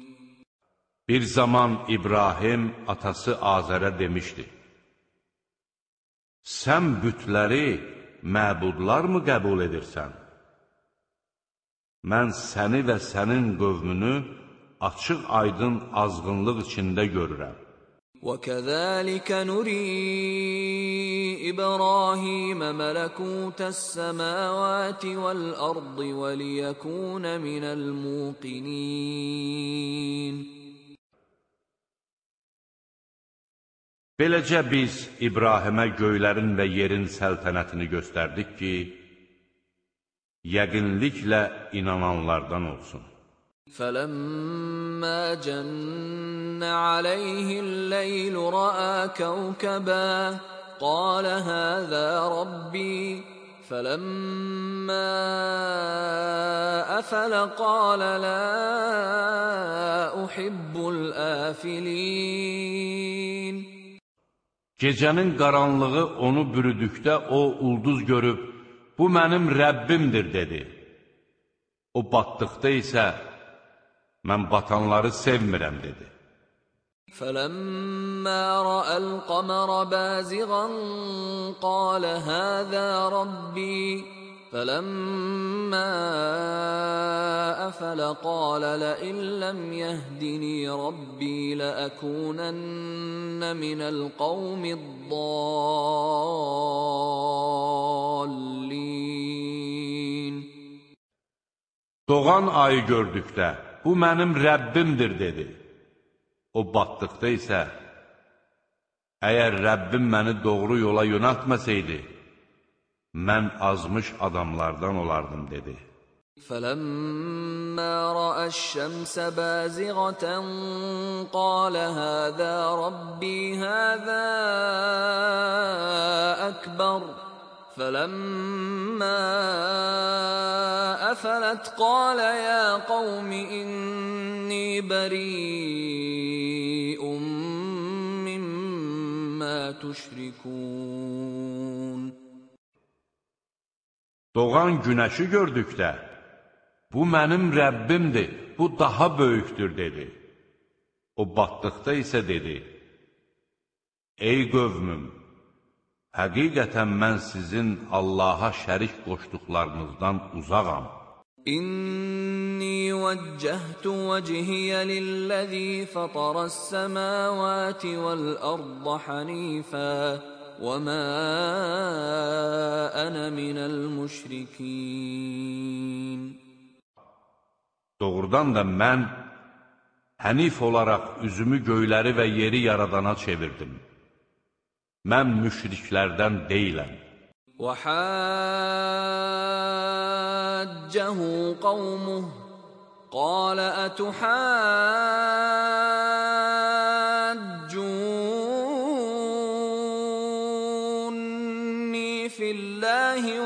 Bir zaman İbrahim atası Azərə demişdi, Sən bütləri məbudlar mı qəbul edirsən? Mən səni və sənin qövmünü açıq aydın azğınlıq içində görürəm. وَكَذَلِكَ نُرِي إِبْرَاهِيمَ مَلَكُوتَ السَّمَاوَاتِ وَالْأَرْضِ وَلِيَكُونَ مِنَ الْمُوقِنِينَ Beləcə biz İbrahimə göylərin və yerin səltənətini göstərdik ki, yəqinliklə inananlardan olsun. فَلَمَّا جَنَّ عَلَيْهِ اللَّيْلُ رَأَى كَوْكَبًا قَالَ هَذَا رَبِّي فَلَمَّا أَفَلَ قَالَ لَا أُحِبُّ الْآفِلِينَ Gecənin qaranlığı onu bürüdükdə o ulduz görüb, bu mənim Rəbbimdir, dedi. O batdıqda isə, mən batanları sevmirəm, dedi. فَلَمَّا رَأَى الْقَمَرَ بَازِغًا قَالَ هَذَا رَبِّي فَلَمَّا أَفَلَ قَالَ لَئِن لَّمْ يَهْدِنِي رَبِّي لَأَكُونَنَّ مِنَ الْقَوْمِ الضَّالِّينَ Doğan ayı gördükdə, bu mənim Rəbbimdir, dedi. O batdıqda isə, əgər Rəbbim məni doğru yola yönəltməsəydi, mən azmış adamlardan olardım, dedi. فَلَمَّا رَأَى الشَّمْسَ بَازِغَةً قَالَ هَذَا رَبِّي هَذَا أَكْبَرُ فَلَمَّا أَفَلَتْ قَالَ يَا قَوْمِ إِنِّي بَرِيءٌ مِّمَّا تُشْرِكُونَ Doğan günəşi gördükdə, bu mənim Rəbbimdir, bu daha böyükdür, dedi. O batdıqda isə dedi, Ey qövmüm, həqiqətən mən sizin Allaha şərik qoşduqlarınızdan uzağam. إني وجهت وجهي للذي فطر السماوات والأرض حنيفا وما أنا من المشركين Doğrudan da mən hənif olaraq üzümü göyləri və yeri yaradana çevirdim. Mən müşriklərdən deyiləm. وحاجه قومه قال أتحاجوني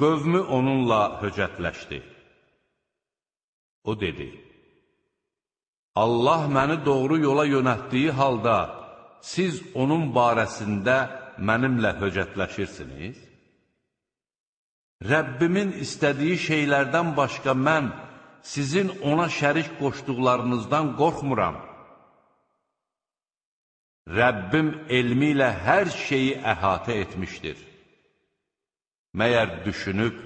Qövmü onunla höcətləşdi. O dedi, Allah məni doğru yola yönətdiyi halda, siz onun barəsində mənimlə höcətləşirsiniz? Rəbbimin istədiyi şeylərdən başqa mən sizin ona şərik qoşduqlarınızdan qorxmuram. Rəbbim elmi ilə hər şeyi əhatə etmişdir. Məyər düşünüb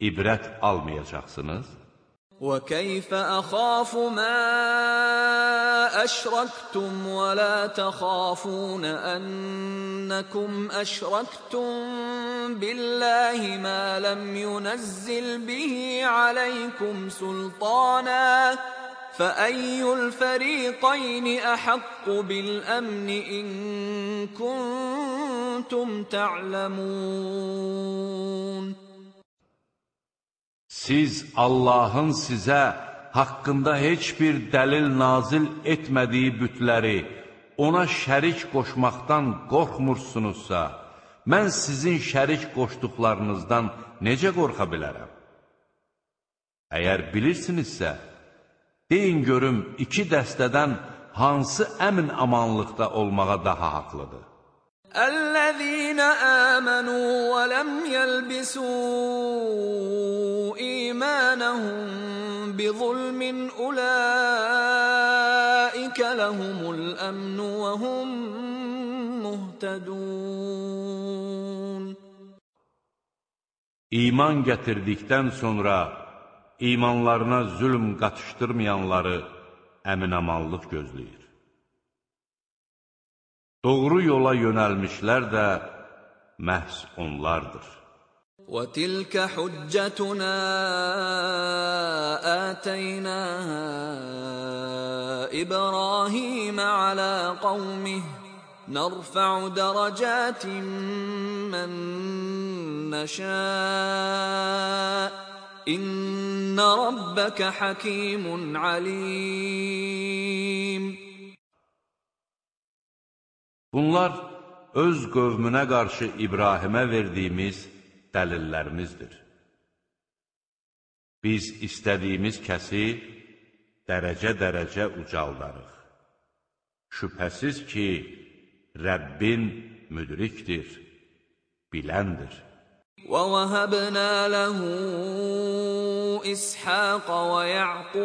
ibrət almayacaqsınız? وكيف اخاف ما اشركتم ولا تخافون انكم اشركتم بالله ما لم ينزل به عليكم سلطانا فاي الفريقين احق بالامن ان كنتم تعلمون Siz Allahın sizə haqqında heç bir dəlil nazil etmədiyi bütləri ona şərik qoşmaqdan qorxmursunuzsa, mən sizin şərik qoşduqlarınızdan necə qorxa bilərəm? Əgər bilirsinizsə, deyin görüm iki dəstədən hansı əmin amanlıqda olmağa daha haqlıdır? الذين آمنوا ولم يلبسوا إيمانهم بظلم أولئك لهم الأمن وهم مهتدون İman gətirdikdən sonra imanlarına zülm qatışdırmayanları əminamanlıq gözləyir. Doğru yola yönəlmişlər də məhz onlardır. وَتِلْكَ حُجَّتُنَا آتَيْنَاهَا إِبْرَاهِيمَ عَلَى قَوْمِهِ نَرْفَعُ دَرَجَاتٍ مَّن نَّشَاءُ İnna rabbaka hakimun alim. Bunlar öz qövmünə qarşı İbrahimə verdiyimiz dəlillərimizdir. Biz istədiyimiz kəsi dərəcə-dərəcə ucaldarıq. Şübhəsiz ki, Rəbbin müdrikdir, biləndir. وَوَهَبْنَا لَهُ إِسْحَاقَ وَيَعْقُوبَ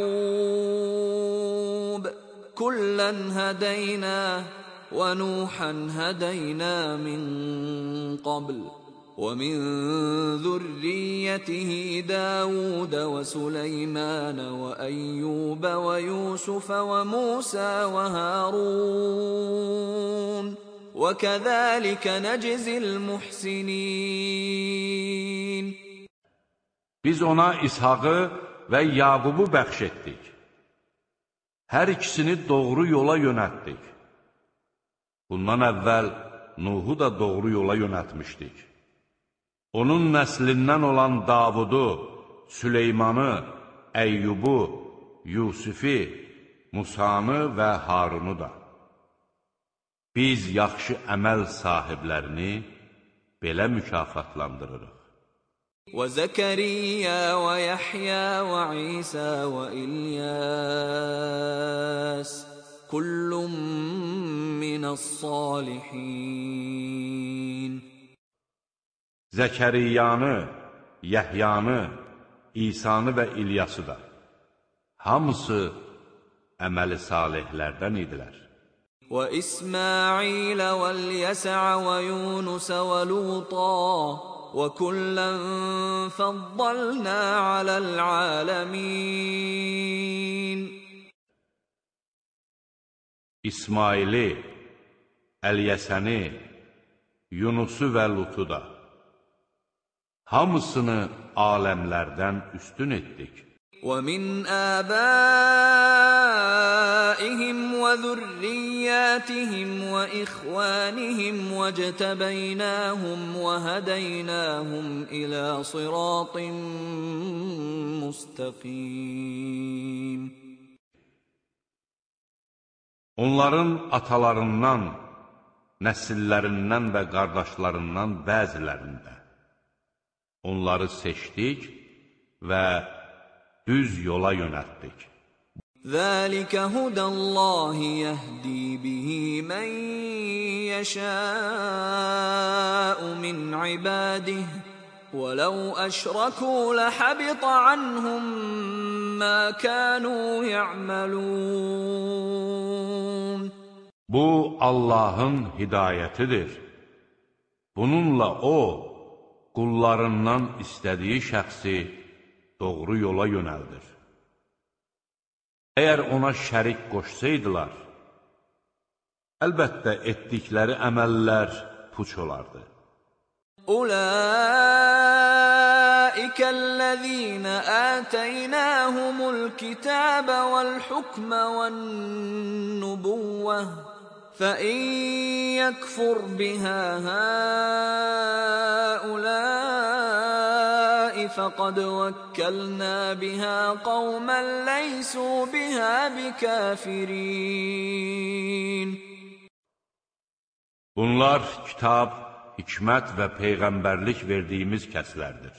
كُلًّا هَدَيْنَا ونوحا هدينا من قبل ومن ذريته داود وسليمان وأيوب ويوسف وموسى وهارون وكذلك نجزي المحسنين Biz ona İshaqı və Yaqubu bəxş etdik. Hər ikisini doğru yola yönətdik. Bundan əvvəl Nuhu da doğru yola yönətmişdik. Onun nəslindən olan Davudu, Süleymanı, Əyyubu, Yusifi, Musanı və Harunu da. Biz yaxşı əməl sahiblərini belə mükafatlandırırıq. وزكريا ويحيى وعيسى وإلياس كل من الصالحين Zəkəriyanı, Yəhyanı, İsanı və İlyası da. Hamısı əməli salihlərdən idilər. وإسماعيل واليسع ويونس ولوطا وكلا فضلنا على العالمين İsmail'i, Əlyəsəni, Yunusu və Lutu da hamısını aləmlərdən üstün etdik. ومن آبائهم وذرياتهم وإخوانهم واجتبيناهم وهديناهم إلى صراط مستقيم Onların atalarından, nəsillərindən və qardaşlarından bəzilərində onları seçdik və düz yola yönəltdik. ذلك هدى الله يهدي به من يشاء من عباده ولو اشركوا لحبط عنهم ما كانوا يعملون Bu Allahın hidayətidir. Bununla o qullarından istədiyi şəxsi doğru yola yönəldir. Əgər ona şərik qoşsaydılar, əlbəttə etdikləri əməllər puç olardı. أولئك الذين آتيناهم الكتاب والحكم والنبوة فإن يكفر بها هؤلاء فقد وكلنا بها قوما ليسوا بها بكافرين Bunlar kitab, hikmət və peyğəmbərlik verdiyimiz kəslərdir.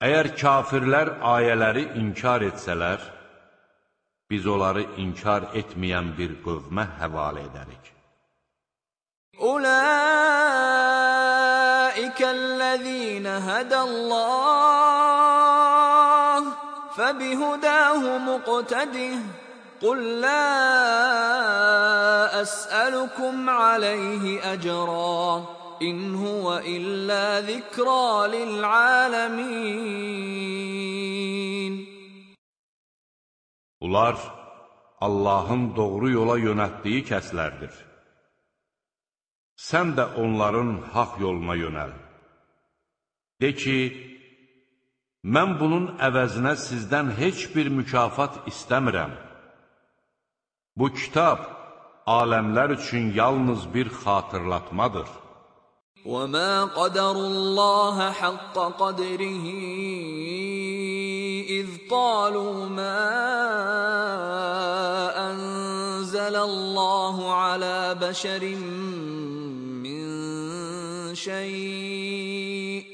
Əgər kafirlər ayələri inkar etsələr, biz onları inkar etməyən bir qövmə həvalə edərik. أولئك الذين هدى الله فبهداه مقتده قل لا أسألكم عليه أجرا إن هو إلا ذكرى للعالمين Bunlar Allahın doğru yola yönətdiyi kəslərdir. Sən də onların haq yoluna yönəl. De ki, mən bunun əvəzinə sizdən heç bir mükafat istəmirəm. Bu kitab aləmlər üçün yalnız bir xatırlatmadır. وما قدروا الله حق قدره إذ قالوا ما أنزل الله على بشر من شيء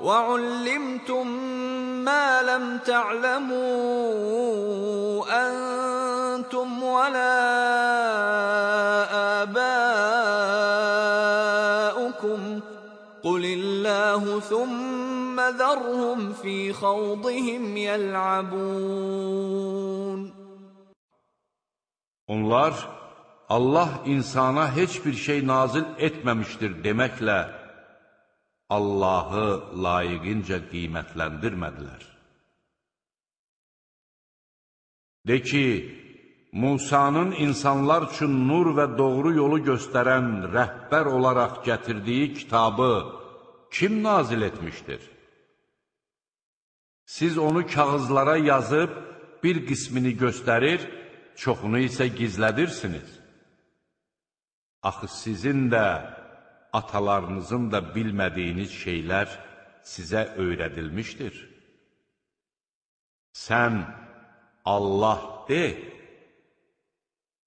وعلمتم ما لم تعلموا أنتم ولا آباؤكم قل الله ثم ذرهم في خوضهم يلعبون Onlar Allah insana heç bir şey nazil etməmişdir deməklə Allahı layiqincə qiymətləndirmədilər. De ki, Musanın insanlar üçün nur və doğru yolu göstərən rəhbər olaraq gətirdiyi kitabı kim nazil etmişdir? Siz onu kağızlara yazıb bir qismini göstərir, çoxunu isə gizlədirsiniz. Axı sizin də, atalarınızın da bilmədiyiniz şeylər sizə öyrədilmişdir. Sən Allah de,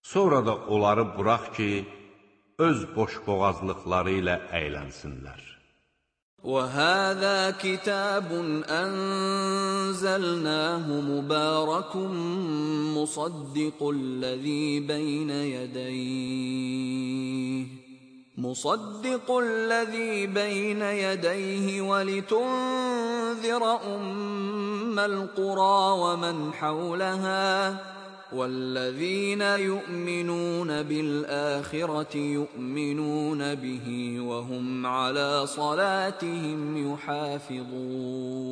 sonra da onları burax ki, öz boşboğazlıqları ilə əylənsinlər. وهذا كتاب أنزلناه مبارك مصدق الذي بين يديه مصدق الذي بين يديه ولتنذر أم القرى ومن حولها والذين يؤمنون بالآخرة يؤمنون به وهم على صلاتهم يحافظون.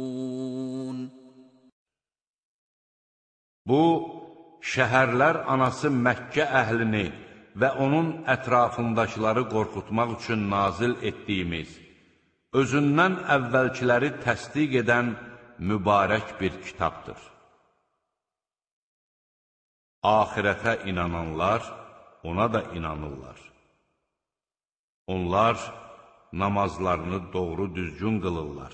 Bu, şəhərlər anası Məkkə əhlini və onun ətrafındakıları qorxutmaq üçün nazil etdiyimiz, özündən əvvəlkiləri təsdiq edən mübarək bir kitabdır. Ahirətə inananlar ona da inanırlar. Onlar namazlarını doğru düzgün qılırlar.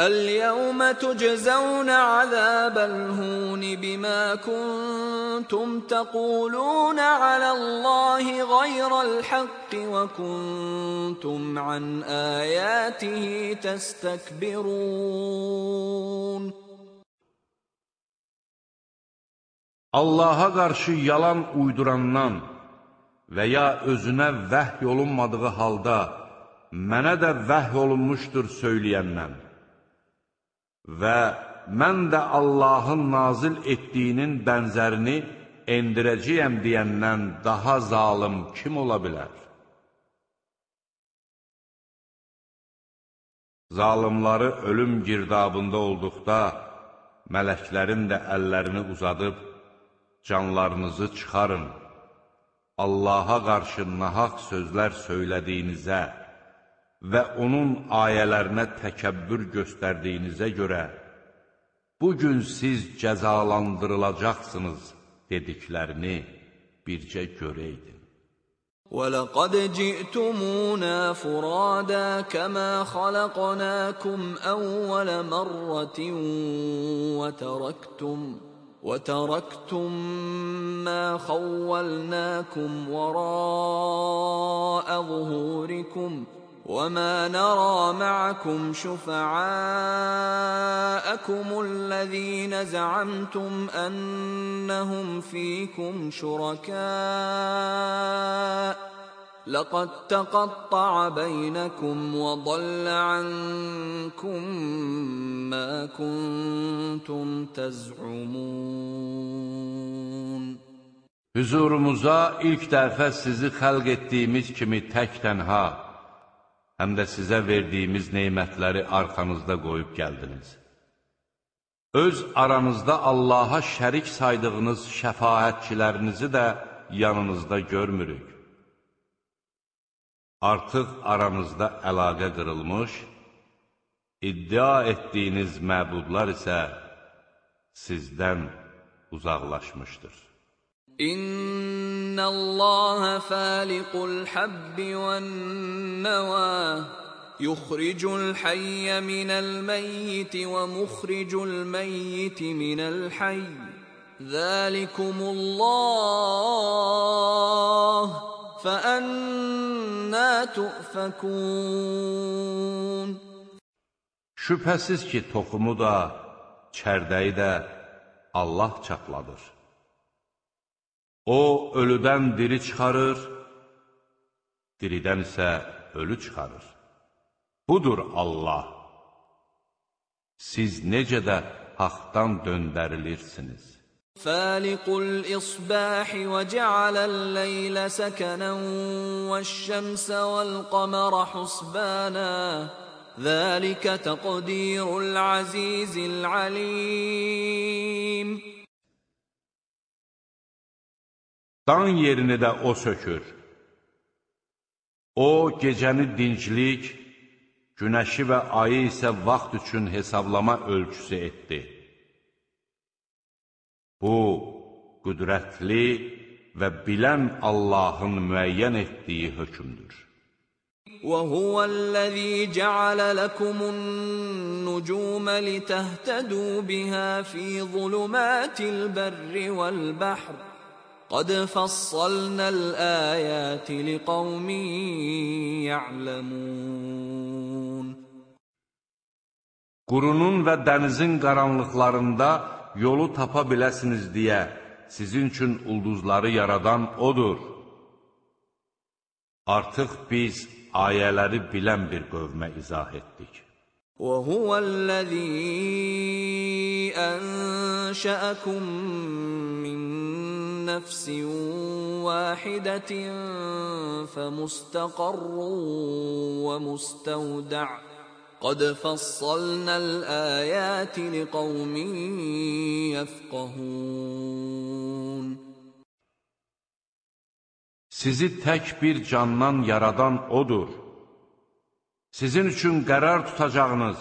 اليوم تجزون عذاب الهون بما كنتم تقولون على الله غير الحق وكنتم عن آياته تستكبرون Allaha qarşı yalan uydurandan və ya özünə vəhy olunmadığı halda mənə də vəhy olunmuşdur söyləyəndən Və mən də Allahın nazil etdiyinin bənzərini endirəcəyəm deyəndən daha zalım kim ola bilər? Zalimları ölüm girdabında olduqda, mələklərin də əllərini uzadıb, canlarınızı çıxarın, Allaha qarşı nahaq sözlər söylədiyinizə, və onun ayələrinə təkəbbür göstərdiyinizə görə, bugün siz cəzalandırılacaqsınız dediklərini bircə görəydin. وَلَقَدْ جِئْتُمُونَا فُرَادَى كَمَا خَلَقْنَاكُمْ أَوَّلَ مَرَّةٍ وَتَرَكْتُمْ وتركتم ما خولناكم وراء ظهوركم وما نرى معكم شفعاءكم الذين زعمتم انهم فيكم شركاء لقد تقطع بينكم وضل عنكم ما كنتم تزعمون. Hüzurumuza ilk dəfə sizi xəlq etdiyimiz kimi tək tənha həm də sizə verdiyimiz neymətləri arxanızda qoyub gəldiniz. Öz aranızda Allaha şərik saydığınız şəfaətçilərinizi də yanınızda görmürük. Artıq aranızda əlaqə qırılmış, iddia etdiyiniz məbudlar isə sizdən uzaqlaşmışdır. إن الله فالق الحب والنوى. يخرج الحي من الميت ومخرج الميت من الحي. ذلكم الله فأنا تؤفكون. Şübhəsiz ki, toxumu da, çərdəyi də Allah çatladır. O, ölüdən diri çıxarır, diridən isə ölü çıxarır. Budur Allah. Siz necə də haqdan döndərilirsiniz. Fəliqul isbahi və cəaləl leylə səkənən və şəmsə vəl qamara husbana. Zəlikə Dan yerini də o sökür. O, gecəni dinclik, Günəşi və ayı isə vaxt üçün hesablama ölçüsü etdi. Bu, qüdrətli və bilən Allahın müəyyən etdiyi hökmdür. وهو الذي جعل لكم النجوم لتهتدوا بها في ظلمات البر والبحر قد فصلنا الآيات لقوم يعلمون Qurunun və dənizin qaranlıqlarında yolu tapa biləsiniz deyə sizin üçün ulduzları yaradan odur. Artıq biz ayələri bilən bir qövmə izah etdik. وهو الذي أنشأكم من نفس واحدة فمستقر ومستودع قد فصلنا الآيات لقوم يفقهون Sizi tək bir candan yaradan O'dur. Sizin üçün qərar tutacağınız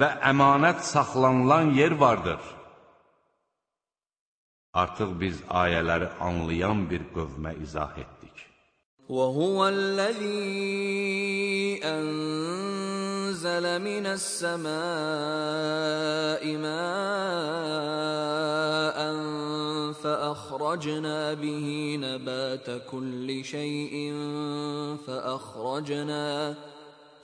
və əmanət saxlanılan yer vardır. Artıq biz ayələri anlayan bir qövmə izah etdik. وَهُوَ الَّذِي أَنزَلَ مِنَ السَّمَاءِ مَاءً فأخرجنا به نبات كل شيء فأخرجنا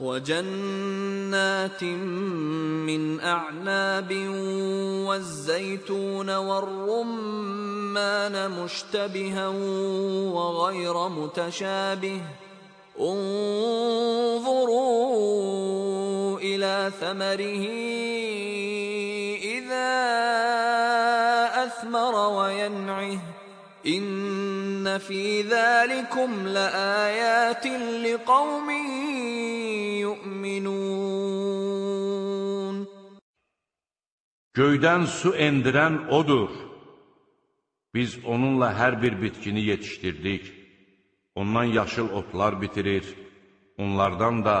وجنات من أعناب والزيتون والرمان مشتبها وغير متشابه. انظروا إلى ثمره إذا أثمر وينعه. إن في ذلكم لآيات لقوم Göydən su endirən odur. Biz onunla hər bir bitkini yetişdirdik. Ondan yaşıl otlar bitirir, onlardan da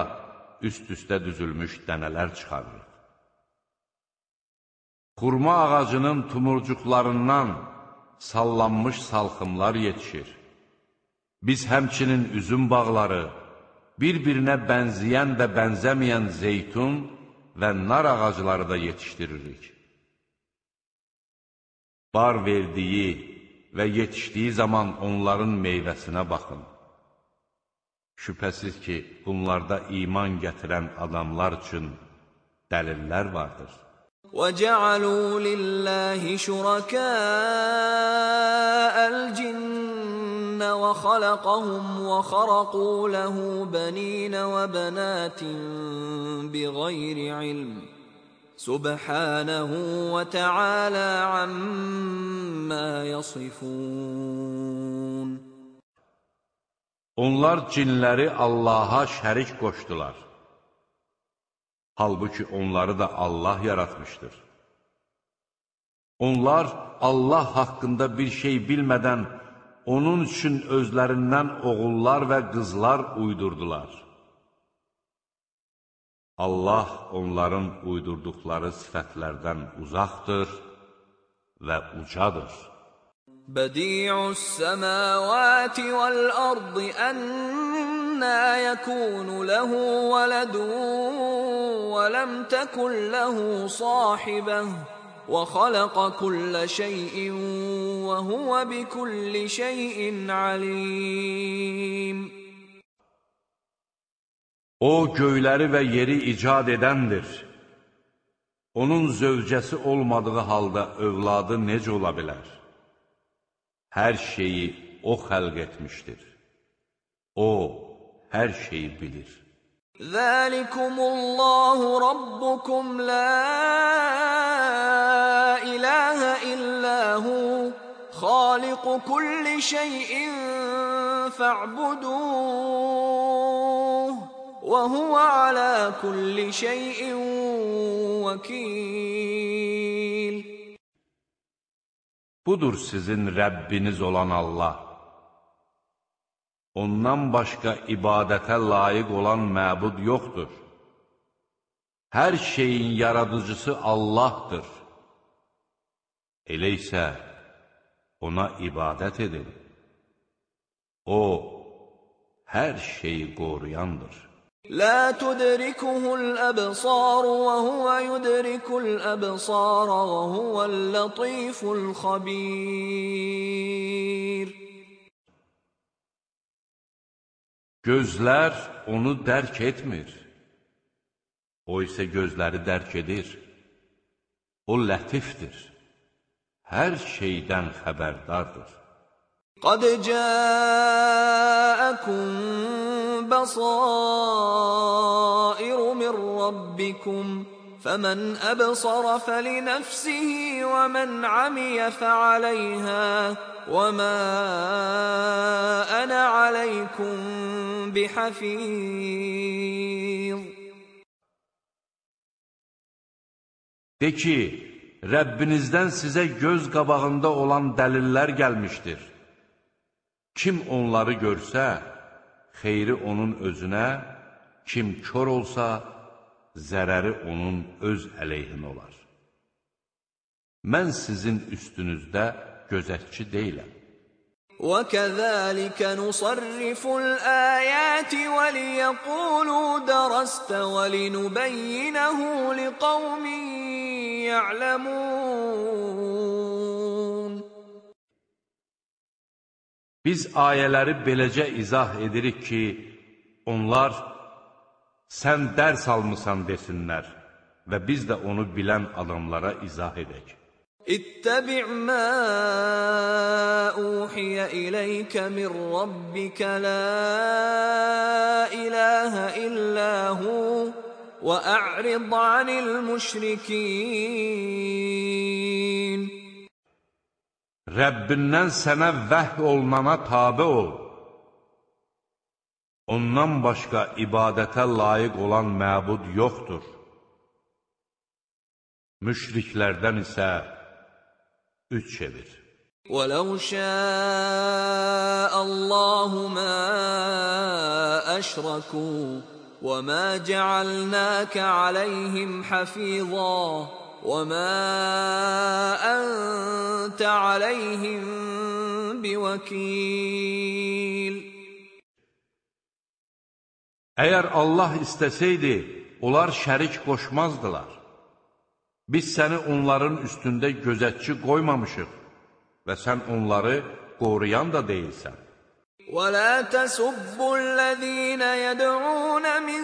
üst-üstə düzülmüş dənələr çıxarır. Xurma ağacının tumurcuqlarından sallanmış salxımlar yetişir. Biz həmçinin üzüm bağları, bir-birinə bənzəyən və bənzəməyən zeytun və nar ağacları da yetişdiririk Bar verdiyi və yetişdiyi zaman onların meyvəsinə baxın. Şübhəsiz ki, bunlarda iman gətirən adamlar üçün dəlillər vardır. وَجَعَلُوا لِلَّهِ شُرَكَاءَ الْجِنَّ وَخَلَقَهُمْ وَخَرَقُوا لَهُ بَنِينَ وَبَنَاتٍ بِغَيْرِ عِلْمٍ Subhanahu və Teala amma yasifun. Onlar cinləri Allaha şərik qoşdular. Halbuki onları da Allah yaratmışdır. Onlar Allah haqqında bir şey bilmədən onun üçün özlərindən oğullar və qızlar uydurdular. Allah onların uydurduqları sifətlərdən uzaqdır və ucadır. بديع السماوات والأرض أنا يكون له ولد ولم تكن له صاحبة وخلق كل شيء وهو بكل شيء عليم O göyləri və yeri icad edəndir. Onun zövcəsi olmadığı halda övladı necə ola bilər? Hər şeyi O xəlq etmişdir. O, hər şeyi bilir. Zəlikumullahu Rabbukum la ilahə illəhu xaliqu kulli şeyin fə'buduh وهو على كل شيء وكيل Budur sizin Rəbbiniz olan Allah. Ondan başqa ibadətə layiq olan məbud yoxdur. Hər şeyin yaradıcısı Allahdır. Elə isə ona ibadət edin. O, hər şeyi qoruyandır. لا تدركه الأبصار وهو يدرك الأبصار وهو اللطيف الخبير Gözlər onu dərk etmir. O isə gözləri dərk edir. O lətifdir. Hər şeydən xəbərdardır. قد جاءكم بصائر من ربكم فمن أبصر فلنفسه ومن عمي فعليها وما أنا عليكم بحفيظ De ki, Rəbbinizdən sizə göz qabağında olan dəlillər gəlmişdir. Kim onları görsə, xeyri onun özünə, kim kör olsa, zərəri onun öz əleyhinə olar. Mən sizin üstünüzdə gözətçi deyiləm. وكذلك نصرف الآيات وليقولوا درست ولنبينه لقوم يعلمون Biz ayələri beləcə izah edirik ki, onlar sən dərs almısan desinlər və biz də onu bilən adamlara izah edək. İttəbi' mə uhiyə iləykə min Rabbikə la iləhə illə hu və ə'rid anil müşrikin. Rəbbindən sənə vəhy olunana tabe ol. Ondan başqa ibadətə layiq olan məbud yoxdur. Müşriklərdən isə üç çevir. ولو شاء الله ما أشركوا وما جعلناك عليهم حفيظا وما أنت عليهم بوكيل Əgər Allah istəsəydi, onlar şərik qoşmazdılar. Biz səni onların üstündə gözətçi qoymamışıq və sən onları qoruyan da deyilsən. ولا تسبوا الذين يدعون من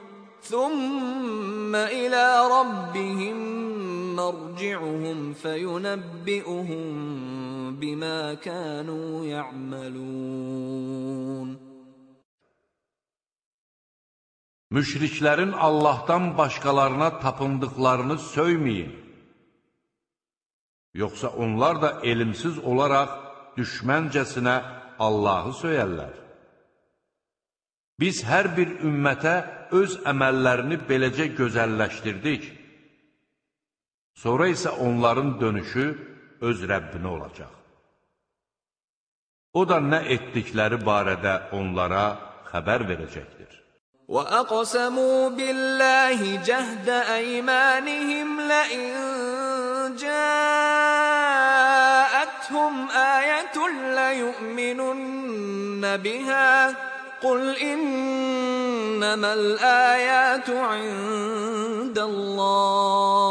ثم إلى ربهم مرجعهم فينبئهم بما كانوا يعملون Müşriklərin Allahdan başqalarına tapındıqlarını söyməyin. Yoxsa onlar da elimsiz olaraq düşməncəsinə Allahı söyərlər. Biz hər bir ümmətə öz əməllərini beləcə gözəlləşdirdik. Sonra isə onların dönüşü öz Rəbbinə olacaq. O da nə etdikləri barədə onlara xəbər verəcəkdir. وأقسموا بالله جهد أيمانهم لئن جاءتهم آية ليؤمنن بها قل إنما الآيات عند الله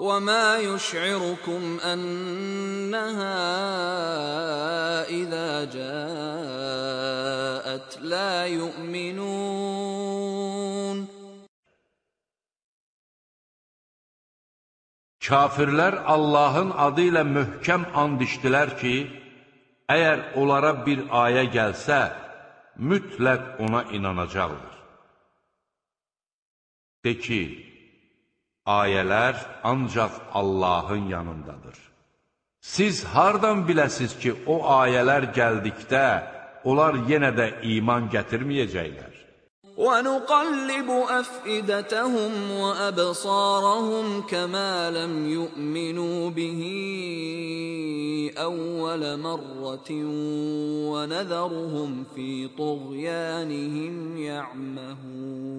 وما يشعركم أنها إذا جاءت لا يؤمنون Kafirlər Allahın adı ilə möhkəm and içdilər ki, əgər onlara bir ayə gəlsə, mütləq ona inanacaqlar. De ki, ayələr ancaq Allahın yanındadır. Siz hardan biləsiz ki, o ayələr gəldikdə, onlar yenə də iman gətirməyəcəklər? وَنُقَلِّبُ أَفْئِدَتَهُمْ وَأَبْصَارَهُمْ كَمَا لَمْ يُؤْمِنُوا بِهِ أَوَّلَ مَرَّةٍ وَنَذَرُهُمْ فِي طُغْيَانِهِمْ يَعْمَهُونَ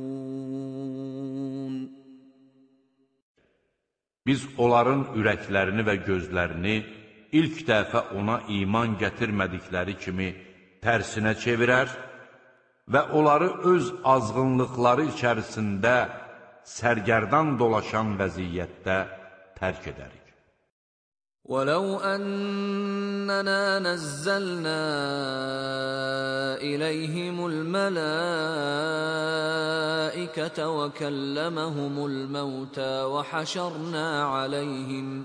Biz onların ürəklərini və gözlərini ilk dəfə ona iman gətirmədikləri kimi tərsinə çevirər və onları öz azğınlıqları içərisində sərgərdan dolaşan vəziyyətdə tərk edərik. ولو أننا نزلنا إليهم الملائكة وكلمهم الموتى وحشرنا عليهم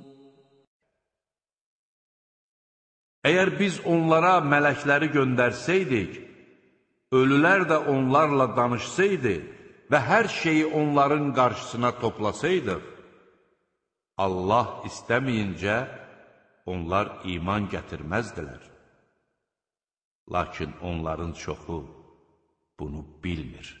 Əgər biz onlara mələkləri göndərsəydik, ölülər də onlarla danışsaydı və hər şeyi onların qarşısına toplasaydıq, Allah istəməyincə onlar iman gətirməzdilər. Lakin onların çoxu bunu bilmir.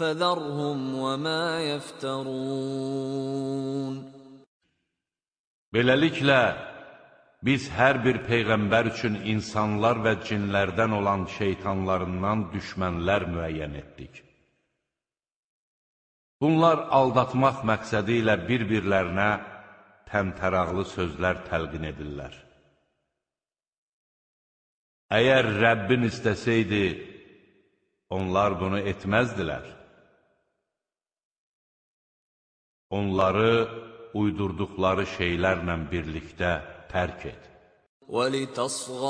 فذرهم وما يفترون Beləliklə, biz hər bir peyğəmbər üçün insanlar və cinlərdən olan şeytanlarından düşmənlər müəyyən etdik. Bunlar aldatmaq məqsədi ilə bir-birlərinə təmtəraqlı sözlər təlqin edirlər. Əgər Rəbbin istəsəydi, onlar bunu etməzdilər. Onları uydurduqları şeylərlə birlikdə tərk et. ولتصغى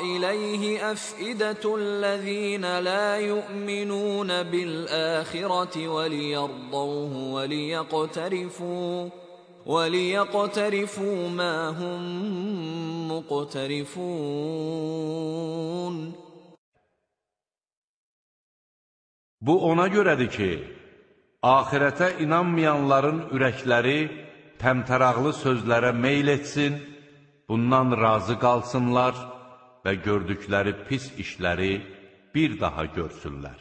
إليه أفئدة الذين لا يؤمنون بالآخرة وليرضوه وليقترفوا وليقترفوا ما هم مقترفون Bu ona görədir ki, ahirətə inanmayanların ürəkləri təmtəraqlı sözlərə meyl etsin, bundan razı qalsınlar və gördükləri pis işləri bir daha görsünlər.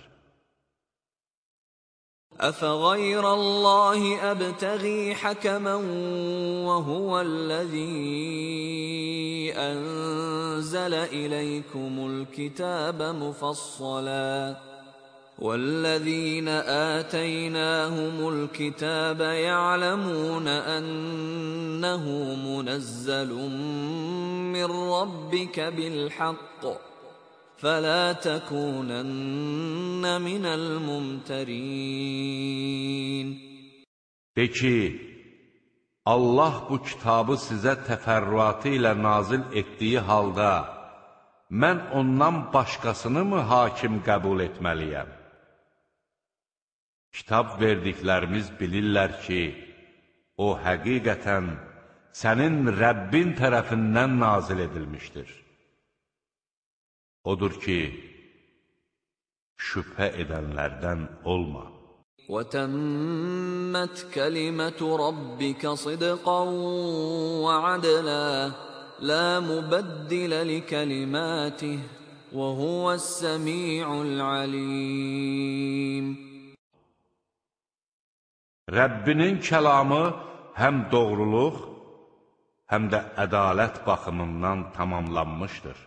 أفغير الله أبتغي حكما وهو الذي أنزل إليكم الكتاب مفصلاً والذين آتيناهم الكتاب يعلمون أنه منزل من ربك بالحق فلا تكونن من الممترين De ki, Allah bu kitabı sizə təfərrüatı ilə nazil etdiyi halda, mən ondan başqasını mı hakim qəbul etməliyəm? Kitab verdiklərimiz bilirlər ki, o həqiqətən sənin Rəbbin tərəfindən nazil edilmişdir. Odur ki, şübhə edənlərdən olma. وَتَمَّتْ كَلِمَةُ رَبِّكَ صِدْقًا وَعَدْلًا لا مبدل لكلماته وهو السميع العليم Rəbbinin kəlamı həm doğruluq, həm də ədalət baxımından tamamlanmışdır.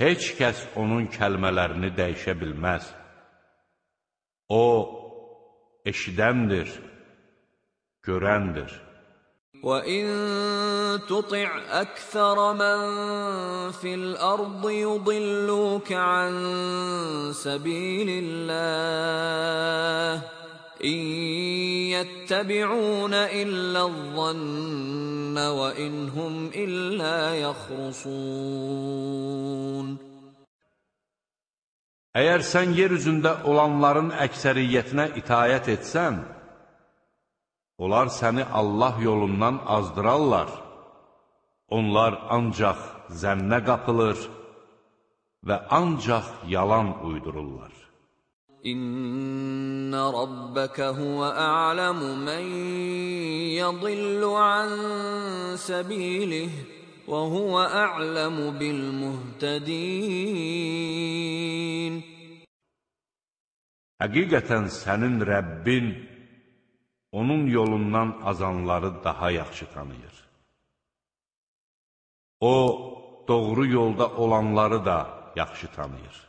Heç kəs onun kəlmələrini dəyişə bilməz. O, eşidəndir, görəndir. وَإِن تُطِعْ أَكْثَرَ مَن فِي الْأَرْضِ يُضِلُّوكَ عَن سَبِيلِ اللَّهِ İn yəttəbi'unə illəllənnə və inhum illə yaxrusun. Əgər sən yer üzündə olanların əksəriyyətinə itayət etsən, onlar səni Allah yolundan azdırarlar. Onlar ancaq zənnə qapılır və ancaq yalan uydururlar. İnne rabbeke huve a'lemu men yadillu an sebilih ve huve a'lemu bil muhtedin. Həqiqətən sənin Rəbbin onun yolundan azanları daha yaxşı tanıyır. O, doğru yolda olanları da yaxşı tanıyır.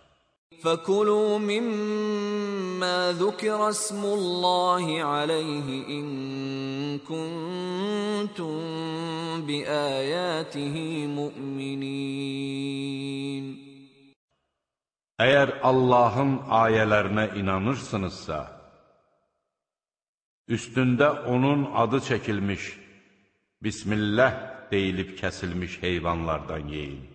فكلوا مما ذكر اسم الله عليه إن كنتم بآياته مؤمنين Əgər Allahın ayələrinə inanırsınızsa, üstündə onun adı çəkilmiş, Bismillah deyilib kəsilmiş heyvanlardan yeyin.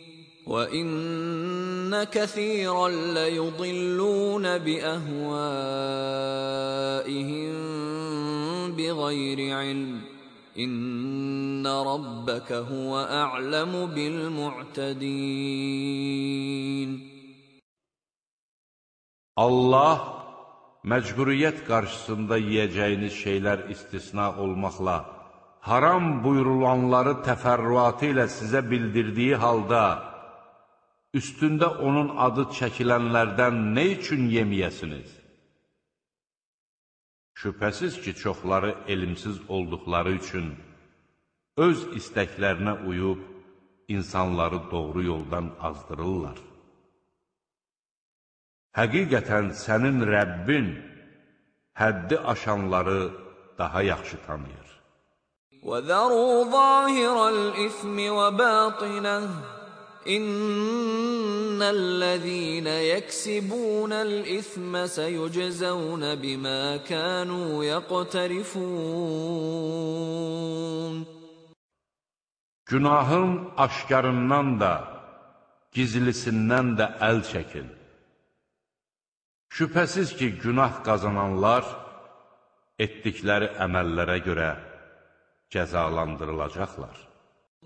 وإن كثيرا ليضلون بأهوائهم بغير علم إن ربك هو أعلم بالمعتدين Allah məcburiyyət qarşısında yeyəcəyiniz şeylər istisna olmaqla, haram buyurulanları təfərrüatı ilə sizə bildirdiyi halda, üstündə onun adı çəkilənlərdən nə üçün yemiyəsiniz? Şübhəsiz ki, çoxları elmsiz olduqları üçün öz istəklərinə uyub insanları doğru yoldan azdırırlar. Həqiqətən sənin Rəbbin həddi aşanları daha yaxşı tanıyır. وَذَرُوا ظَاهِرَ الْإِثْمِ وَبَاطِنَهُ إن الذين يكسبون الإثم سيجزون بما كانوا يقترفون Günahın aşkarından da, gizlisindən də əl çəkin. Şübhəsiz ki, günah qazananlar etdikləri əməllərə görə cəzalandırılacaqlar.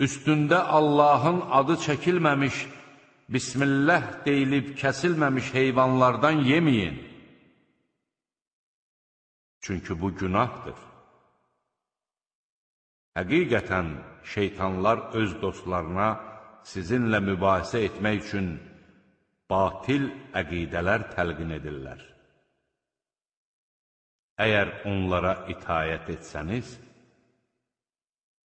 Üstündə Allahın adı çəkilməmiş, Bismillah deyilib kəsilməmiş heyvanlardan yeməyin. Çünki bu günahdır. Həqiqətən, şeytanlar öz dostlarına sizinlə mübahisə etmək üçün batil əqidələr təlqin edirlər. Əgər onlara itayət etsəniz,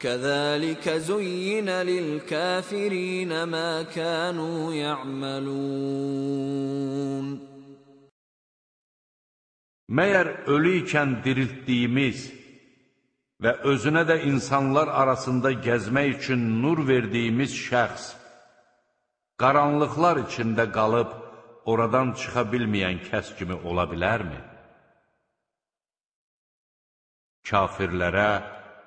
كذلك زين للكافرين ما كانوا يعملون Məyər ölü ikən diriltdiyimiz və özünə də insanlar arasında gəzmək üçün nur verdiyimiz şəxs qaranlıqlar içində qalıb oradan çıxa bilməyən kəs kimi ola bilərmi? Kafirlərə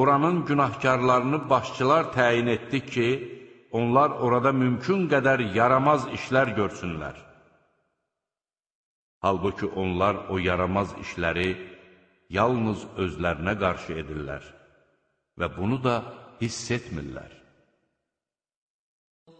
oranın günahkarlarını başçılar təyin etdik ki, onlar orada mümkün qədər yaramaz işlər görsünlər. Halbuki onlar o yaramaz işləri yalnız özlərinə qarşı edirlər və bunu da hiss etmirlər.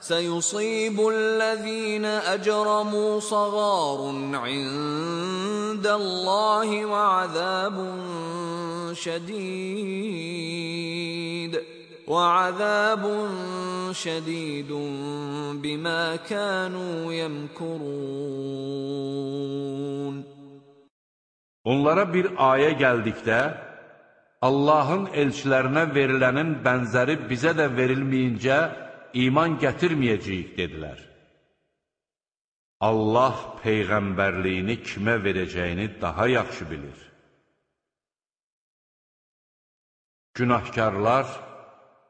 سيصيب الذين أجرموا صغار عند الله وعذاب شديد وعذاب شديد بما كانوا يمكرون Onlara bir ayə gəldikdə, Allahın elçilərinə verilənin bənzəri bizə də verilməyincə, iman gətirməyəcəyik, dedilər. Allah Peyğəmbərliyini kimə verəcəyini daha yaxşı bilir. Günahkarlar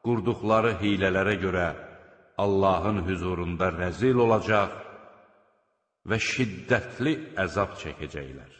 qurduqları hilələrə görə Allahın hüzurunda rəzil olacaq və şiddətli əzab çəkəcəklər.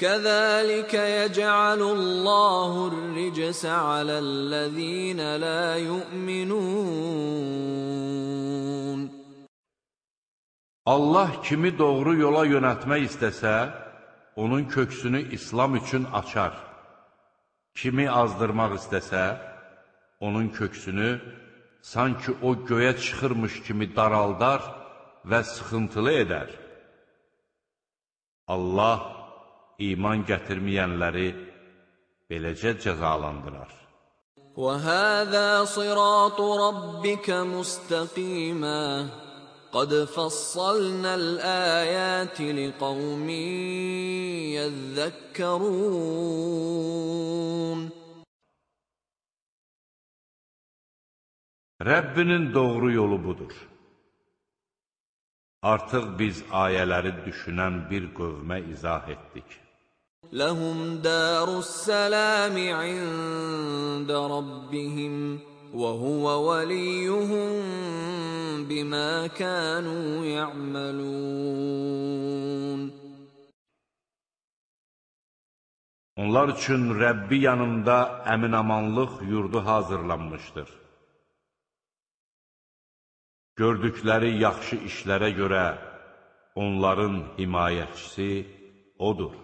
كذلك يجعل الله الرجس على الذين لا يؤمنون Allah kimi doğru yola yönətmək istəsə, onun köksünü İslam üçün açar. Kimi azdırmaq istəsə, onun köksünü sanki o göyə çıxırmış kimi daraldar və sıxıntılı edər. Allah iman gətirməyənləri beləcə cəzalandırar. وَهَذَا صِرَاطُ رَبِّكَ مُسْتَقِيمًا قَدْ فَصَّلْنَا الْآيَاتِ لِقَوْمٍ يَذَّكَّرُونَ Rəbbinin doğru yolu budur. Artıq biz ayələri düşünən bir qövmə izah etdik. لهم دار السلام عند ربهم وهو وليهم بما كانوا يعملون Onlar üçün Rəbbi yanında əminamanlıq yurdu hazırlanmışdır. Gördükləri yaxşı işlərə görə onların himayəçisi Odur.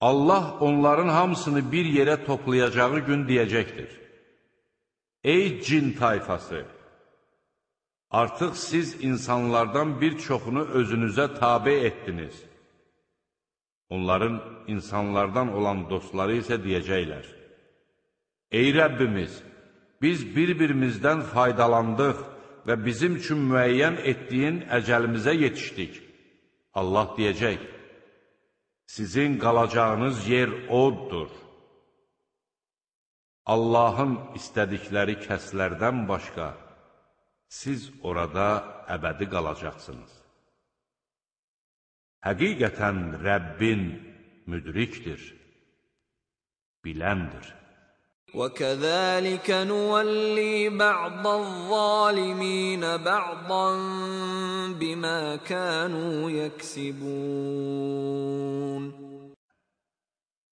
Allah onların hamısını bir yerə toplayacağı gün deyəcəkdir. Ey cin tayfası! Artıq siz insanlardan bir çoxunu özünüzə tabe etdiniz. Onların insanlardan olan dostları isə deyəcəklər. Ey Rəbbimiz, biz bir-birimizdən faydalandıq və bizim üçün müəyyən etdiyin əcəlimizə yetişdik. Allah deyəcək, Sizin qalacağınız yer oddur. Allahın istədikləri kəslərdən başqa siz orada əbədi qalacaqsınız. Həqiqətən Rəbbin müdrikdir, biləndir. وكذلك نولي بعض الظالمين بعضا بما كانوا يكسبون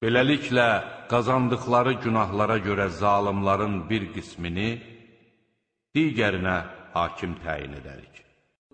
Beləliklə, qazandıqları günahlara görə zalimların bir qismini digərinə hakim təyin edərik.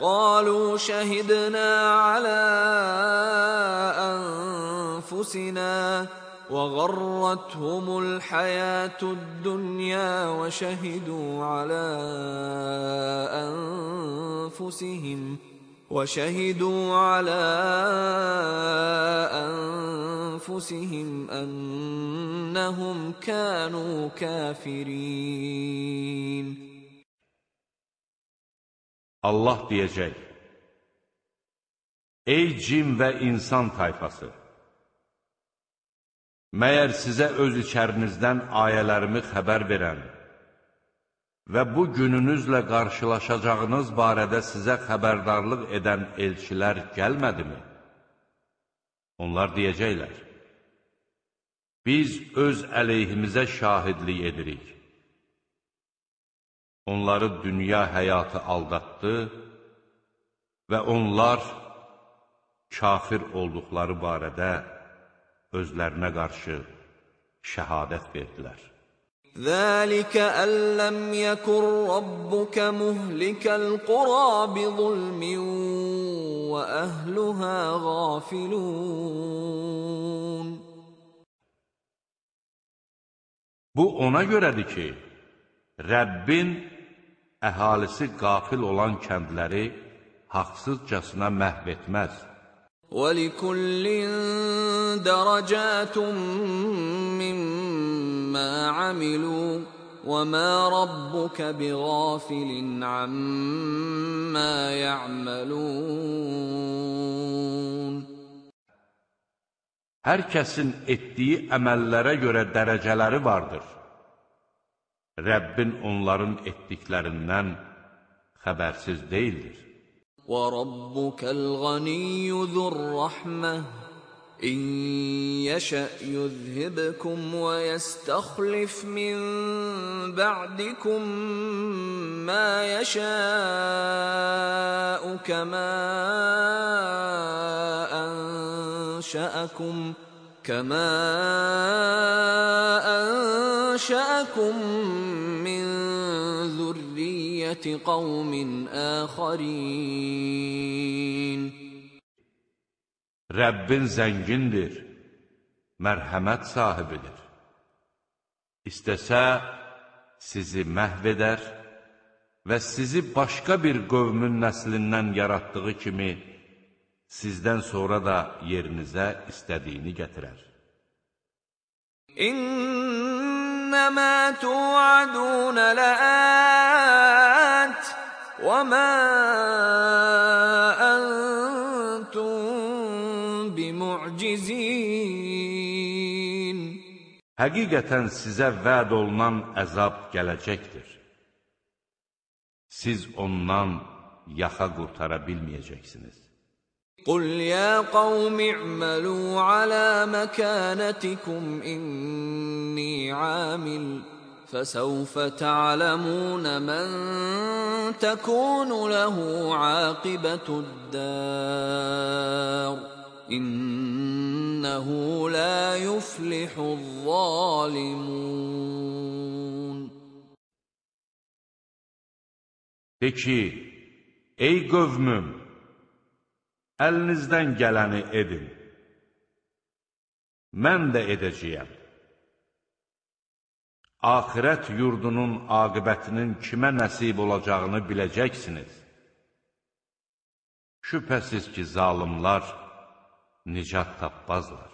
قالوا شهدنا على أنفسنا وغرتهم الحياة الدنيا وشهدوا على أنفسهم وشهدوا على أنفسهم أنهم كانوا كافرين. Allah deyəcək, Ey cin və insan tayfası! Məyər sizə öz içərinizdən ayələrimi xəbər verən və bu gününüzlə qarşılaşacağınız barədə sizə xəbərdarlıq edən elçilər gəlmədimi? Onlar deyəcəklər, biz öz əleyhimizə şahidlik edirik. Onları dünya həyatı aldatdı və onlar kafir olduqları barədə özlərinə qarşı şəhadət verdilər. Zəlikə əlləm yəkun rabbukə muhlikəl qura bi zulmin və əhluhə qafilun. Bu ona görədir ki, Rəbbin əhalisi qafil olan kəndləri haqsızcasına məhv etməz. وَلِكُلٍّ دَرَجَاتٌ مِّمَّا عَمِلُوا وَمَا رَبُّكَ بِغَافِلٍ عَمَّا يَعْمَلُونَ Hər kəsin etdiyi əməllərə görə dərəcələri vardır. Rəbbin onların etdiklərindən xəbərsiz deyildir. وَرَبُّكَ الْغَنِيُّ ذُو الرَّحْمَةِ إِن يَشَأْ يُذْهِبْكُمْ وَيَسْتَخْلِفْ مِن بَعْدِكُم مَّا يَشَاءُ كَمَا أَنشَأَكُم كما أنشأكم من ذرية قوم آخرين Rəbbin zəngindir, mərhəmət sahibidir. İstəsə, sizi məhv edər və sizi başqa bir qövmün nəslindən yaratdığı kimi, sizdən sonra da yerinizə istədiyini gətirər. İnnəmə tu'adun la'at və mə əntum bimu'cizin. Həqiqətən sizə vəd olunan əzab gələcəkdir. Siz ondan yaxa qurtara bilməyəcəksiniz. قل يا قوم اعملوا على مكانتكم إني عامل فسوف تعلمون من تكون له عاقبة الدار إنه لا يفلح الظالمون De ki, ey qövmüm, əlinizdən gələni edin. Mən də edəcəyəm. Ahirət yurdunun aqibətinin kimə nəsib olacağını biləcəksiniz. Şübhəsiz ki, zalimlar nicat tapmazlar.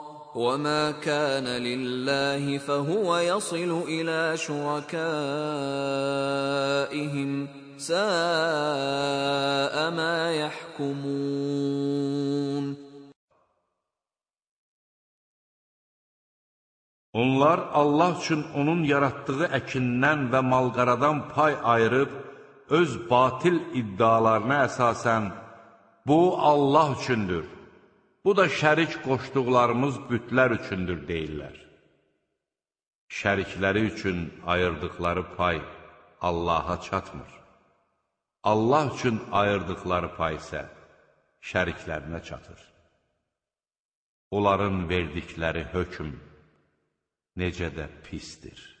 وما كان لله فهو يصل إلى شركائهم ساء ما يحكمون Onlar Allah üçün onun yaratdığı əkindən və malqaradan pay ayırıb, öz batil iddialarına əsasən, bu Allah üçündür Bu da şərik qoşduqlarımız bütlər üçündür deyirlər. Şərikləri üçün ayırdıqları pay Allaha çatmır. Allah üçün ayırdıqları pay isə şəriklərinə çatır. Onların verdikləri hökm necə də pistir.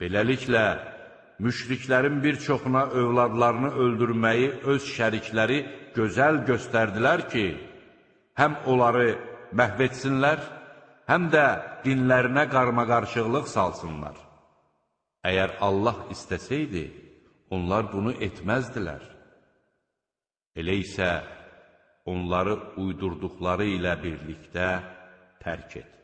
Beləliklə, müşriklərin bir çoxuna övladlarını öldürməyi öz şərikləri gözəl göstərdilər ki, həm onları məhv etsinlər, həm də dinlərinə qarmaqarışıqlıq salsınlar. Əgər Allah istəsəydi, onlar bunu etməzdilər. Elə isə onları uydurduqları ilə birlikdə tərk et.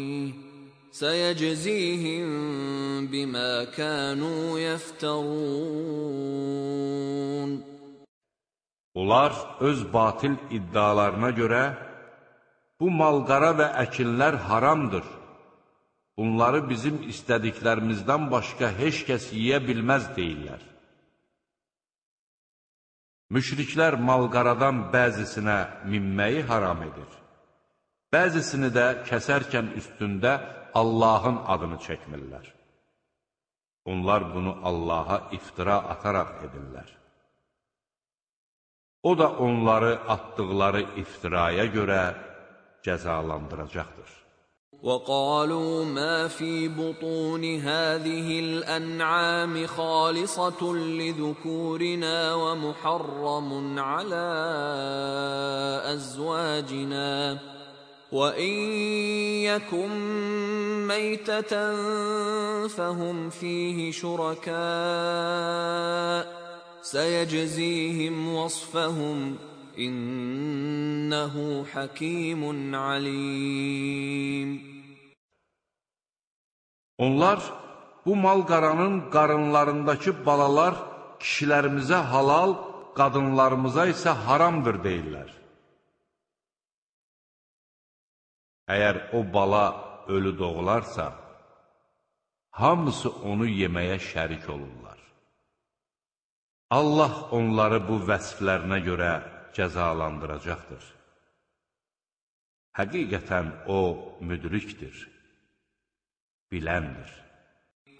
سيجزيهم بما كانوا يفترون Onlar öz batil iddialarına görə bu malqara və əkinlər haramdır. Bunları bizim istədiklərimizdən başqa heç kəs yiyə bilməz deyirlər. Müşriklər malqaradan bəzisinə minməyi haram edir. Bəzisini də kəsərkən üstündə Allahın adını çəkmirlər. Onlar bunu Allaha iftira ataraq edirlər. O da onları atdıqları iftiraya görə cəzalandıracaqdır. وقالوا ما في بطون هذه الانعام خالصه لذكورنا ومحرم على ازواجنا وان يكن ميته فهم فيه شركاء سيجزيهم وصفهم إنه حكيم عليم Onlar bu mal-qaranın qarınlarındakı balalar kişilərimizə halal, qadınlarımıza isə haramdır deyirlər. Əgər o bala ölü doğularsa, hamısı onu yeməyə şərik olurlar. Allah onları bu vəsflərinə görə cəzalandıracaqdır. Həqiqətən O müdrikdir, biləndir.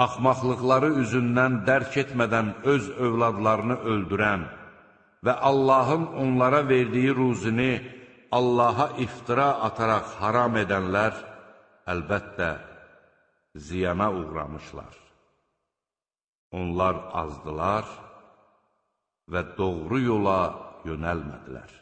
Axmaqlıqları üzündən dərk etmədən öz övladlarını öldürən və Allahın onlara verdiyi ruzini Allaha iftira ataraq haram edənlər əlbəttə ziyana uğramışlar. Onlar azdılar və doğru yola yönəlmədilər.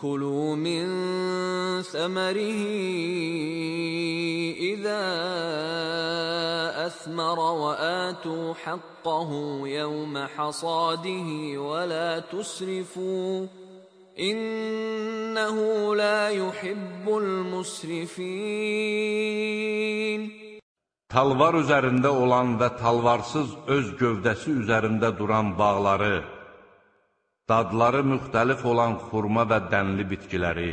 كلوا من ثمره إذا أثمر وآتوا حقه يوم حصاده ولا تسرفوا إنه لا يحب المسرفين Talvar üzərində olan və talvarsız öz gövdəsi üzərində duran bağları dadları müxtəlif olan xurma və dənli bitkiləri,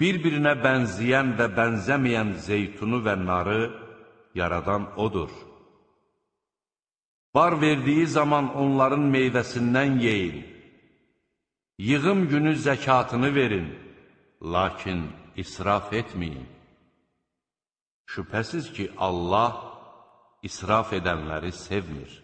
bir-birinə bənzəyən və bənzəməyən zeytunu və narı yaradan odur. Bar verdiyi zaman onların meyvəsindən yeyin, yığım günü zəkatını verin, lakin israf etməyin. Şübhəsiz ki, Allah israf edənləri sevmir.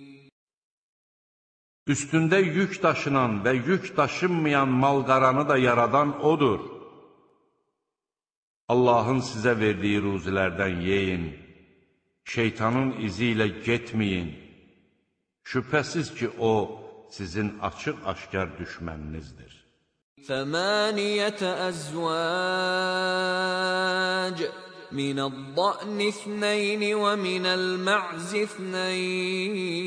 Üstündə yük daşınan və yük daşınmayan malqaranı da yaradan O'dur. Allahın sizə verdiyi ruzilərdən yeyin, şeytanın izi ilə getməyin. Şübhəsiz ki, O, sizin açıq-aşkar düşməninizdir. ثمانية أزواج من الضأن اثنين ومن المعز اثنين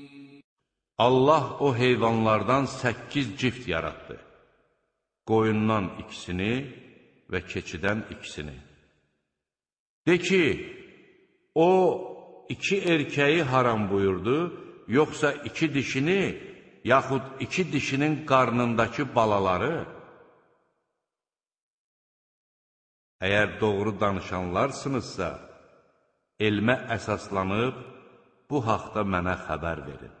Allah o heyvanlardan səkkiz cift yaratdı. Qoyundan ikisini və keçidən ikisini. De ki, o iki erkəyi haram buyurdu, yoxsa iki dişini, yaxud iki dişinin qarnındakı balaları? Əgər doğru danışanlarsınızsa, elmə əsaslanıb, bu haqda mənə xəbər verin.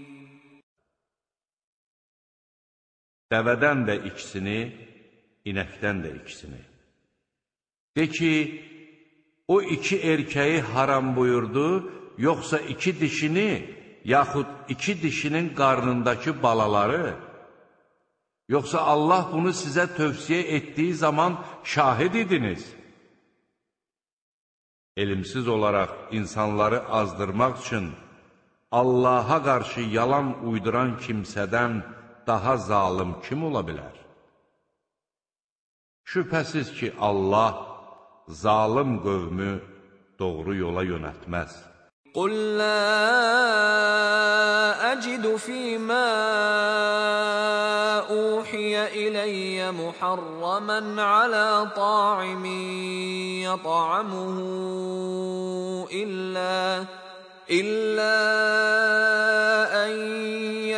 Dəvədən də ikisini, inəkdən də ikisini. De ki, o iki erkəyi haram buyurdu, yoxsa iki dişini, yaxud iki dişinin qarnındakı balaları? Yoxsa Allah bunu sizə tövsiyə etdiyi zaman şahid idiniz? Elmsiz olaraq insanları azdırmaq üçün Allaha qarşı yalan uyduran kimsədən daha zalım kim ola bilər? Şübhəsiz ki, Allah zalım qövmü doğru yola yönətməz. قل لا أجد فيما أوحي إلي محرما على طاعم يطعمه إلا إلا أن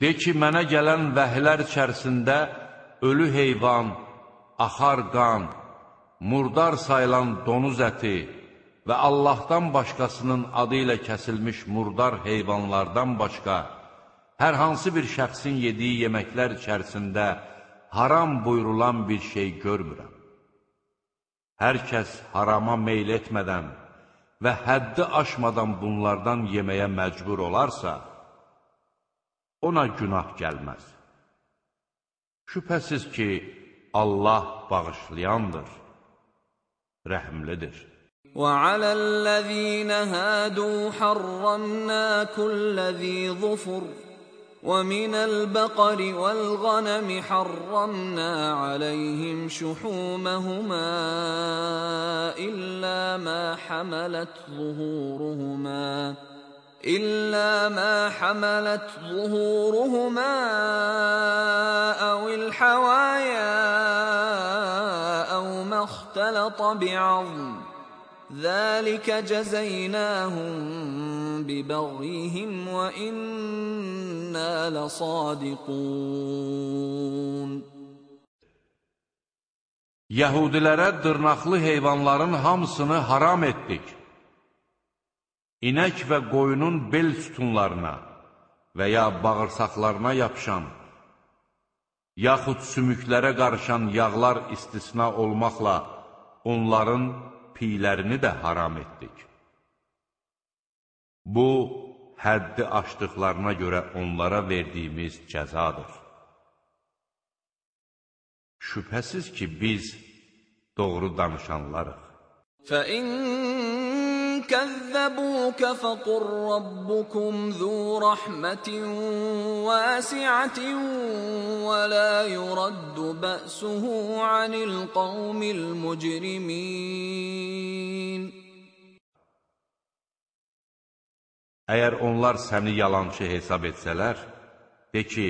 De ki, mənə gələn vəhlər içərisində ölü heyvan, axar qan, murdar sayılan donuz əti və Allahdan başqasının adı ilə kəsilmiş murdar heyvanlardan başqa hər hansı bir şəxsin yediyi yeməklər içərisində haram buyurulan bir şey görmürəm. Hər kəs harama meyl etmədən və həddi aşmadan bunlardan yeməyə məcbur olarsa, ona günah gəlməz. Şübhəsiz ki, Allah bağışlayandır, rəhmlidir. وعلى الذين هادوا حرمنا كل ذي ظفر ومن البقر والغنم حرمنا عليهم شحومهما إلا ما حملت ظهورهما إلا ما حملت ظهورهما أو الحوايا أو ما اختلط بعظم ذلك جزيناهم ببغيهم وإنا لصادقون Yahudilərə dırnaqlı heyvanların hamısını haram etdik. İnək və qoyunun bel sütunlarına və ya bağırsaqlarına yapışan, yaxud sümüklərə qarışan yağlar istisna olmaqla onların piylərini də haram etdik. Bu, həddi aşdıqlarına görə onlara verdiyimiz cəzadır. Şübhəsiz ki, biz doğru danışanlarıq. فَإِن كَذَّبُوكَ فَقُل رَّبُّكُمْ ذُو رَحْمَةٍ وَاسِعَةٍ وَلَا يُرَدُّ بَأْسُهُ عَنِ الْقَوْمِ الْمُجْرِمِينَ Əgər onlar səni yalançı hesab etsələr, de ki,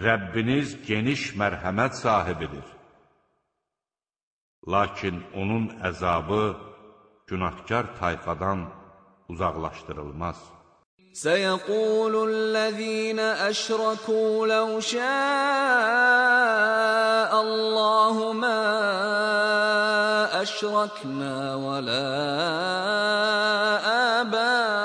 Rəbbiniz geniş mərhəmət sahibidir. Lakin onun əzabı günahkar tayfadan uzaqlaşdırılmaz. سيقول الذين أشركوا لو شاء الله ما أشركنا ولا آباؤنا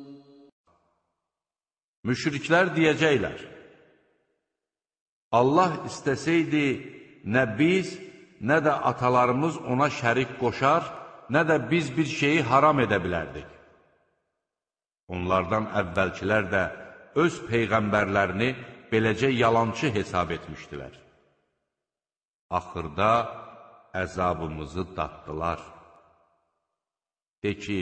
Müşriklər deyəcəklər, Allah istəsəydi, nə biz, nə də atalarımız ona şərik qoşar, nə də biz bir şeyi haram edə bilərdik. Onlardan əvvəlkilər də öz peyğəmbərlərini beləcə yalançı hesab etmişdilər. Axırda əzabımızı datdılar. De ki,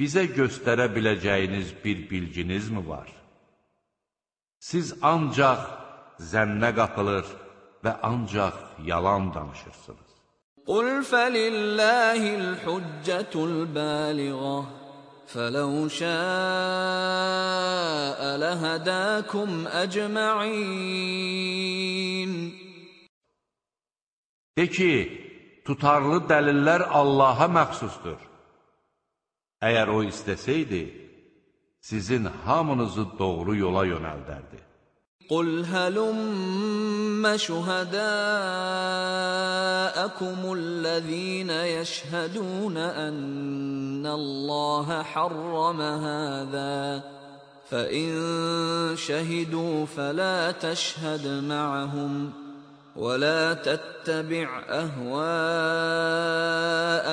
bizə göstərə biləcəyiniz bir bilginiz mi var? Siz ancaq zənnə qapılır, və ancaq yalan danışırsınız. Qul fəlilləhil hüccətul bəliğə فَلَوْ شَاءَ لَهَدَاكُمْ أَجْمَعِينَ De ki, tutarlı dəlillər Allaha məxsusdur. Əgər o istəsəydi, sizin hamınızı doğru yola yönəldərdi. Qul həlümmə şühədəəkumul-ləzīnə yəşhədunə ənnəlləhə harramə həzə. Fəin فَإِن شَهِدُوا فَلَا تَشْهَدْ مَعَهُمْ ولا تتبع اهواء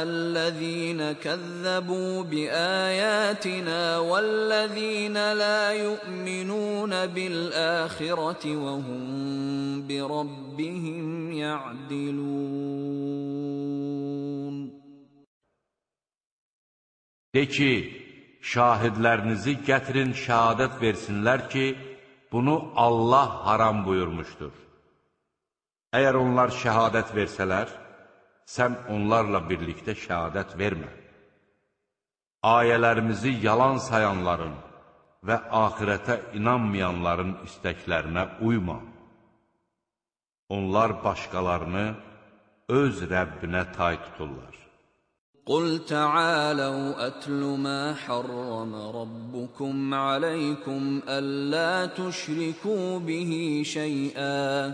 الذين كذبوا باياتنا والذين لا يؤمنون بالاخره وهم بربهم يعدلون De ki, şahidlərinizi gətirin, şəhadət versinlər ki, bunu Allah haram buyurmuşdur. Əgər onlar şəhadət versələr, sən onlarla birlikdə şəhadət vermə. Ayələrimizi yalan sayanların və axirətə inanmayanların istəklərinə uyma. Onlar başqalarını öz Rəbbinə tay tuturlar. قل تعالوا أتل ما حرم ربكم عليكم ألا تشركوا به شيئا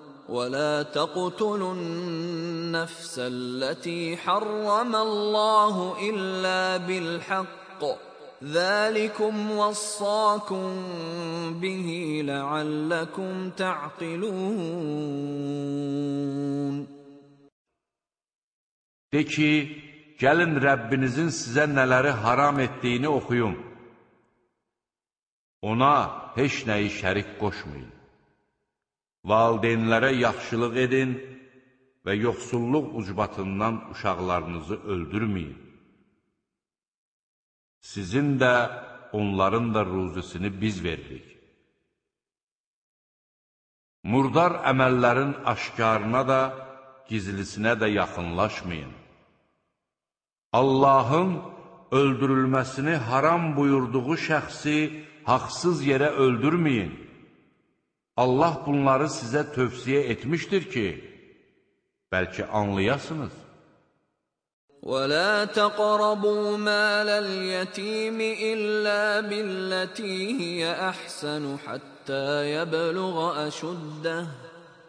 ولا تقتلوا النفس التي حرم الله إلا بالحق ذلكم وصاكم به لعلكم تعقلون De ki, gəlin Rəbbinizin sizə nələri haram etdiyini oxuyun. Ona heç nəyi şərik qoşmayın. Valideynlərə yaxşılıq edin və yoxsulluq ucbatından uşaqlarınızı öldürməyin. Sizin də, onların da ruzisini biz veririk. Murdar əməllərin aşkarına da, gizlisinə də yaxınlaşmayın. Allahın öldürülməsini haram buyurduğu şəxsi haqsız yerə öldürməyin. Allah bunları sizə tövsiyə etmişdir ki, bəlkə anlayasınız. ولا تقربوا مال اليتيم الا بالتي هي احسن حتى يبلغ اشده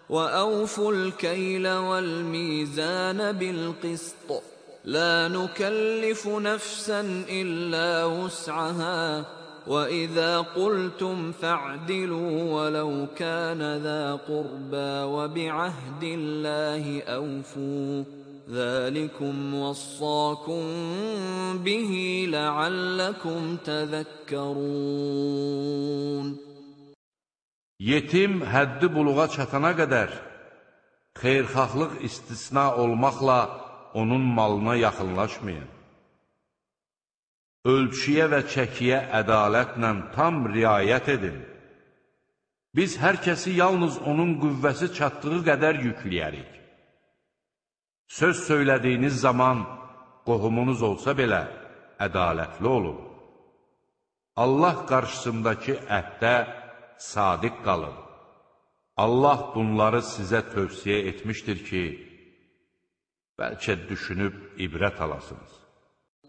واوفوا الكيل والميزان بالقسط لا نكلف نفسا الا وسعها واذا قلتم فاعدلوا ولو كان ذا قربى وبعهد الله اوفوا ذلكم وصاكم به لعلكم تذكرون Yetim həddi buluğa çatana qədər xeyirxahlıq istisna olmaqla onun malına yaxınlaşmayın. Ölçüyə və çəkiyə ədalətlə tam riayət edin. Biz hər kəsi yalnız onun qüvvəsi çatdığı qədər yükləyərik. Söz söylədiyiniz zaman qohumunuz olsa belə ədalətli olun. Allah qarşısındakı əhdə sadiq qalın. Allah bunları sizə tövsiyə etmişdir ki, bəlkə düşünüb ibrət alasınız.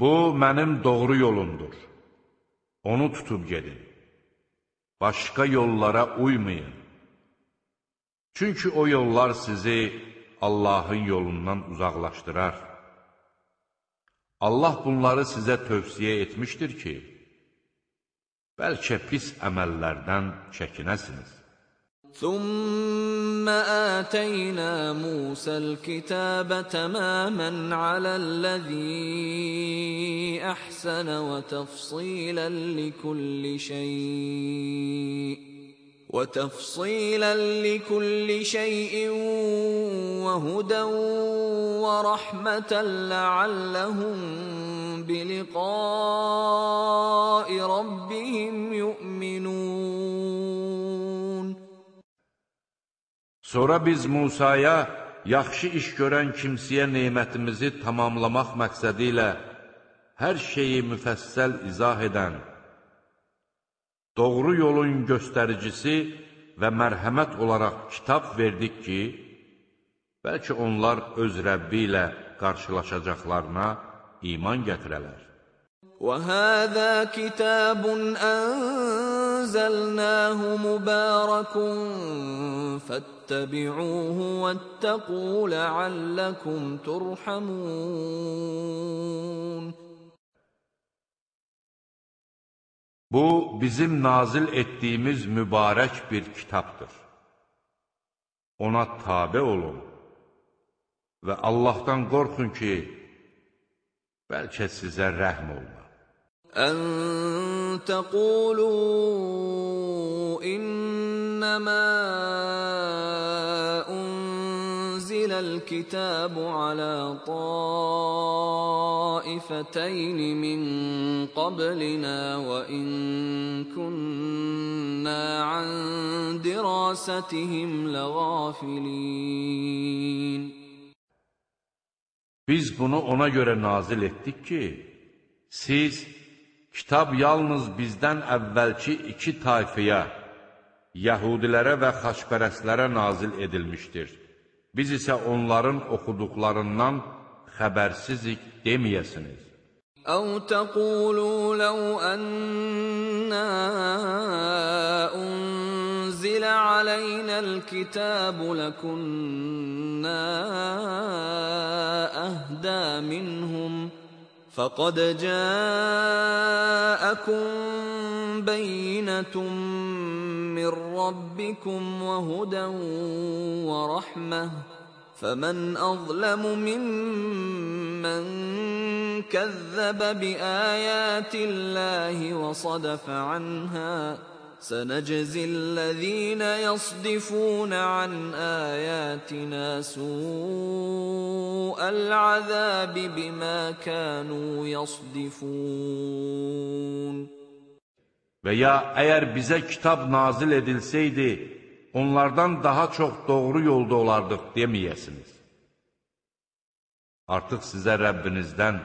Bu mənim doğru yolumdur. Onu tutub gedin. Başqa yollara uymayın. Çünki o yollar sizi Allahın yolundan uzaqlaşdırar. Allah bunları sizə tövsiyə etmişdir ki, bəlkə pis əməllərdən çəkinəsiniz. ثم آتينا موسى الكتاب تماما على الذي أحسن وتفصيلا لكل شيء وتفصيلا لكل شيء وهدى ورحمة لعلهم بلقاء ربهم يؤمنون Sonra biz Musaya yaxşı iş görən kimsəyə neymətimizi tamamlamaq məqsədi ilə hər şeyi müfəssəl izah edən, doğru yolun göstəricisi və mərhəmət olaraq kitab verdik ki, bəlkə onlar öz Rəbbi ilə qarşılaşacaqlarına iman gətirələr. وهذا كتاب أنزلناه مبارك فاتبعوه واتقوا لعلكم ترحمون Bu, bizim nazil etdiyimiz mübarək bir kitabdır. Ona tabe olun və Allahdan qorxun ki, bəlkə sizə rəhm olunur. أن تقولوا إنما أنزل الكتاب على طائفتين من قبلنا وإن كنا عن دراستهم لغافلين. Biz bunu ona görə nazil etdik ki, siz kitab yalnız bizdən əvvəlki iki tayfıya, Yəhudilərə və xaçpərəslərə nazil edilmişdir. Biz isə onların oxuduqlarından xəbərsizik deməyəsiniz. أو تقولوا لو أنا أنزل علينا الكتاب لكنا أهدى منهم فقد جاءكم بينة من ربكم وهدى ورحمة فمن أظلم ممن كذب بآيات الله وصدف عنها سنجزي الذين يصدفون عن آياتنا سوء العذاب بما كانوا يصدفون Və ya əgər bizə kitab nazil edilsəydi, onlardan daha çox doğru yolda olardıq deməyəsiniz. Artıq sizə Rəbbinizdən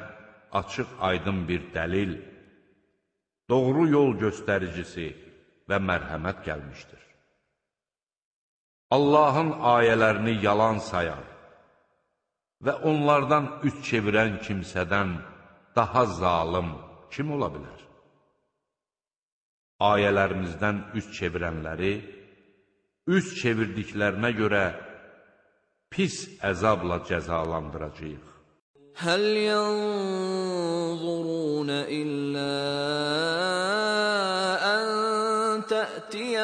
açıq aydın bir dəlil, doğru yol göstəricisi və mərhəmət gəlmişdir. Allahın ayələrini yalan sayan və onlardan üç çevirən kimsədən daha zalım kim ola bilər? Ayələrimizdən üç çevirənləri, üç çevirdiklərinə görə pis əzabla cəzalandıracaq. Həl yanzuruna illə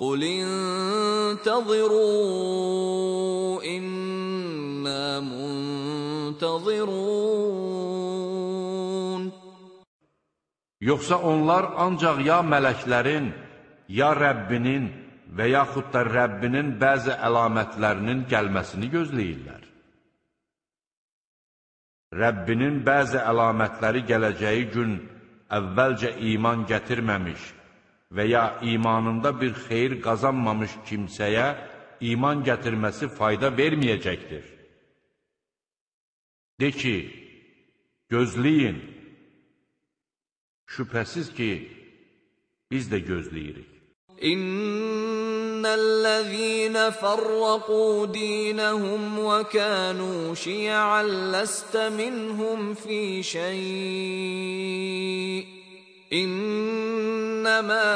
قل انتظروا انا منتظرون Yoxsa onlar ancaq ya mələklərin, ya Rəbbinin və yaxud da Rəbbinin bəzi əlamətlərinin gəlməsini gözləyirlər. Rəbbinin bəzi əlamətləri gələcəyi gün əvvəlcə iman gətirməmiş və ya imanında bir xeyir qazanmamış kimsəyə iman gətirməsi fayda verməyəcəkdir. De ki, gözləyin, Şübhəsiz ki, biz də gözləyirik. İnnellezîne ferraqû dînehum ve kânû şi'an leste minhum fî şey' İnnemâ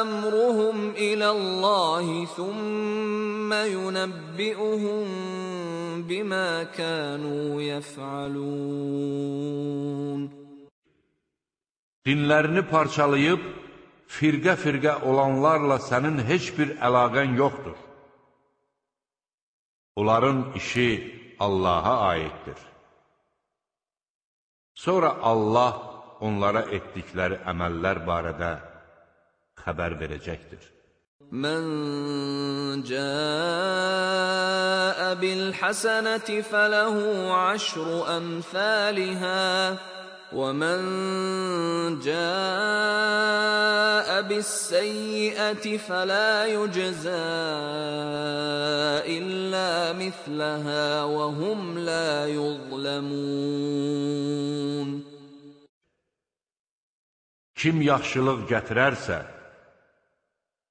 emruhum ilallâhi thumme yunebbi'uhum bimâ kânû yef'alûn Dinlərini parçalayıb, firqə-firqə olanlarla sənin heç bir əlaqən yoxdur. Onların işi Allaha aiddir. Sonra Allah onlara etdikləri əməllər barədə xəbər verəcəkdir. Mən cəə bil-həsənəti fələhu əşru əmthəlihə ومن جاء بالسيئه فلا يجزى الا مثلها وهم لا يظلمون Kim yaxşılıq gətirərsə,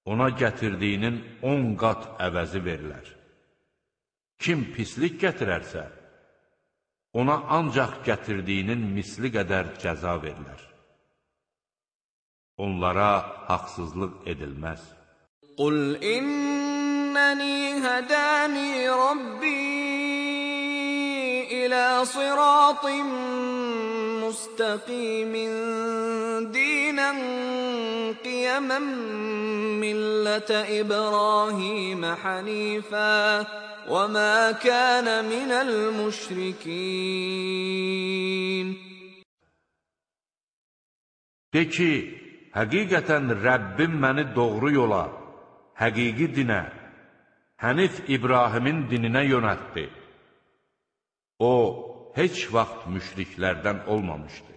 ona gətirdiyinin 10 qat əvəzi verilər. Kim pislik gətirərsə, ona ancaq gətirdiyinin misli qədər cəza verilər. Onlara haqsızlıq edilməz. Qul innəni hədəni Rabbi ilə sıratın müstəqimin dinən qiyəmən millətə İbrahimə hənifə وما كان من المشركين De ki, həqiqətən Rəbbim məni doğru yola, həqiqi dinə, Hənif İbrahimin dininə yönətdi. O, heç vaxt müşriklərdən olmamışdı.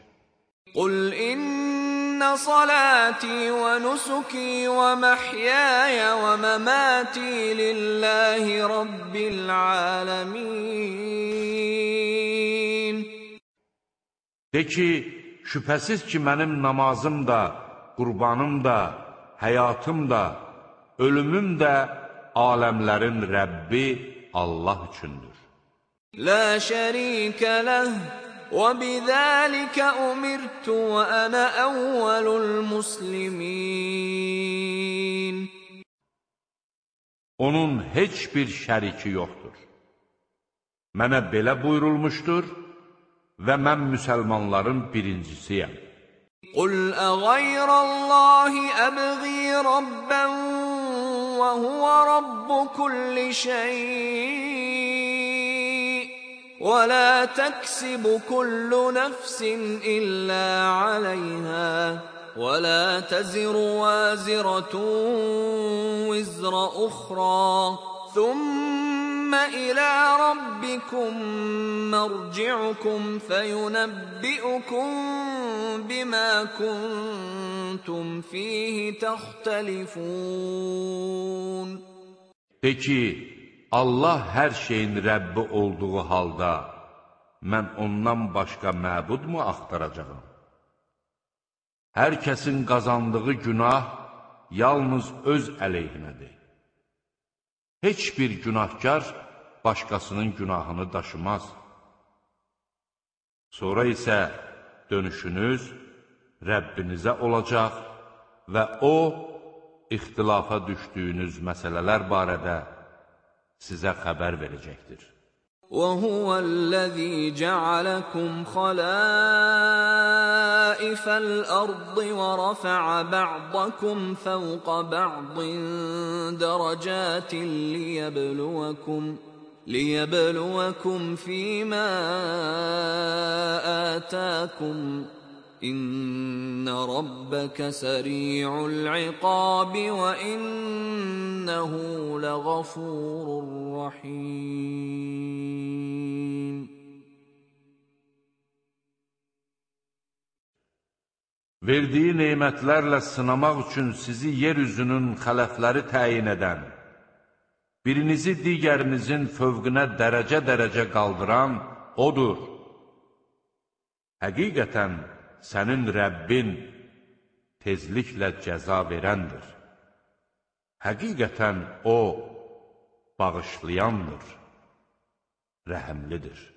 Qul inna salati və nusuki və məhyaya və məmati lillahi rabbil aləmin. De ki, şübhəsiz ki, mənim namazım da, qurbanım da, həyatım da, ölümüm də aləmlərin Rəbbi Allah üçündür. La şərikə ləh وبذلك أمرت وأنا أول المسلمين Onun heç bir şəriki yoxdur. Mənə belə buyurulmuşdur və mən müsəlmanların birincisiyəm. قل أغير الله أبغي ربا وهو رب كل شيء ولا تكسب كل نفس إلا عليها ولا تزر وازرة وزر أخرى ثم إلى ربكم مرجعكم فينبئكم بما كنتم فيه تختلفون. De ki, Allah hər şeyin Rəbbi olduğu halda mən ondan başqa məbudmu axtaracağam? Hər kəsin qazandığı günah yalnız öz əleyhinədir. Heç bir günahkar başqasının günahını daşımaz. Sonra isə dönüşünüz Rəbbinizə olacaq və O, ixtilafa düşdüyünüz məsələlər barədə sizə xəbər verəcəkdir. وهو الذي جعلكم خلائف الأرض ورفع بعضكم فوق بعض درجات ليبلوكم ليبلوكم فيما İnne rabbeke seri'ul ikabi ve innehu leğafurur rahim. Verdiyi neymətlərlə sınamaq üçün sizi yeryüzünün xələfləri təyin edən, birinizi digərinizin fövqünə dərəcə-dərəcə qaldıran odur. Həqiqətən, sənin Rəbbin tezliklə cəza verəndir. Həqiqətən O, bağışlayandır, rəhəmlidir.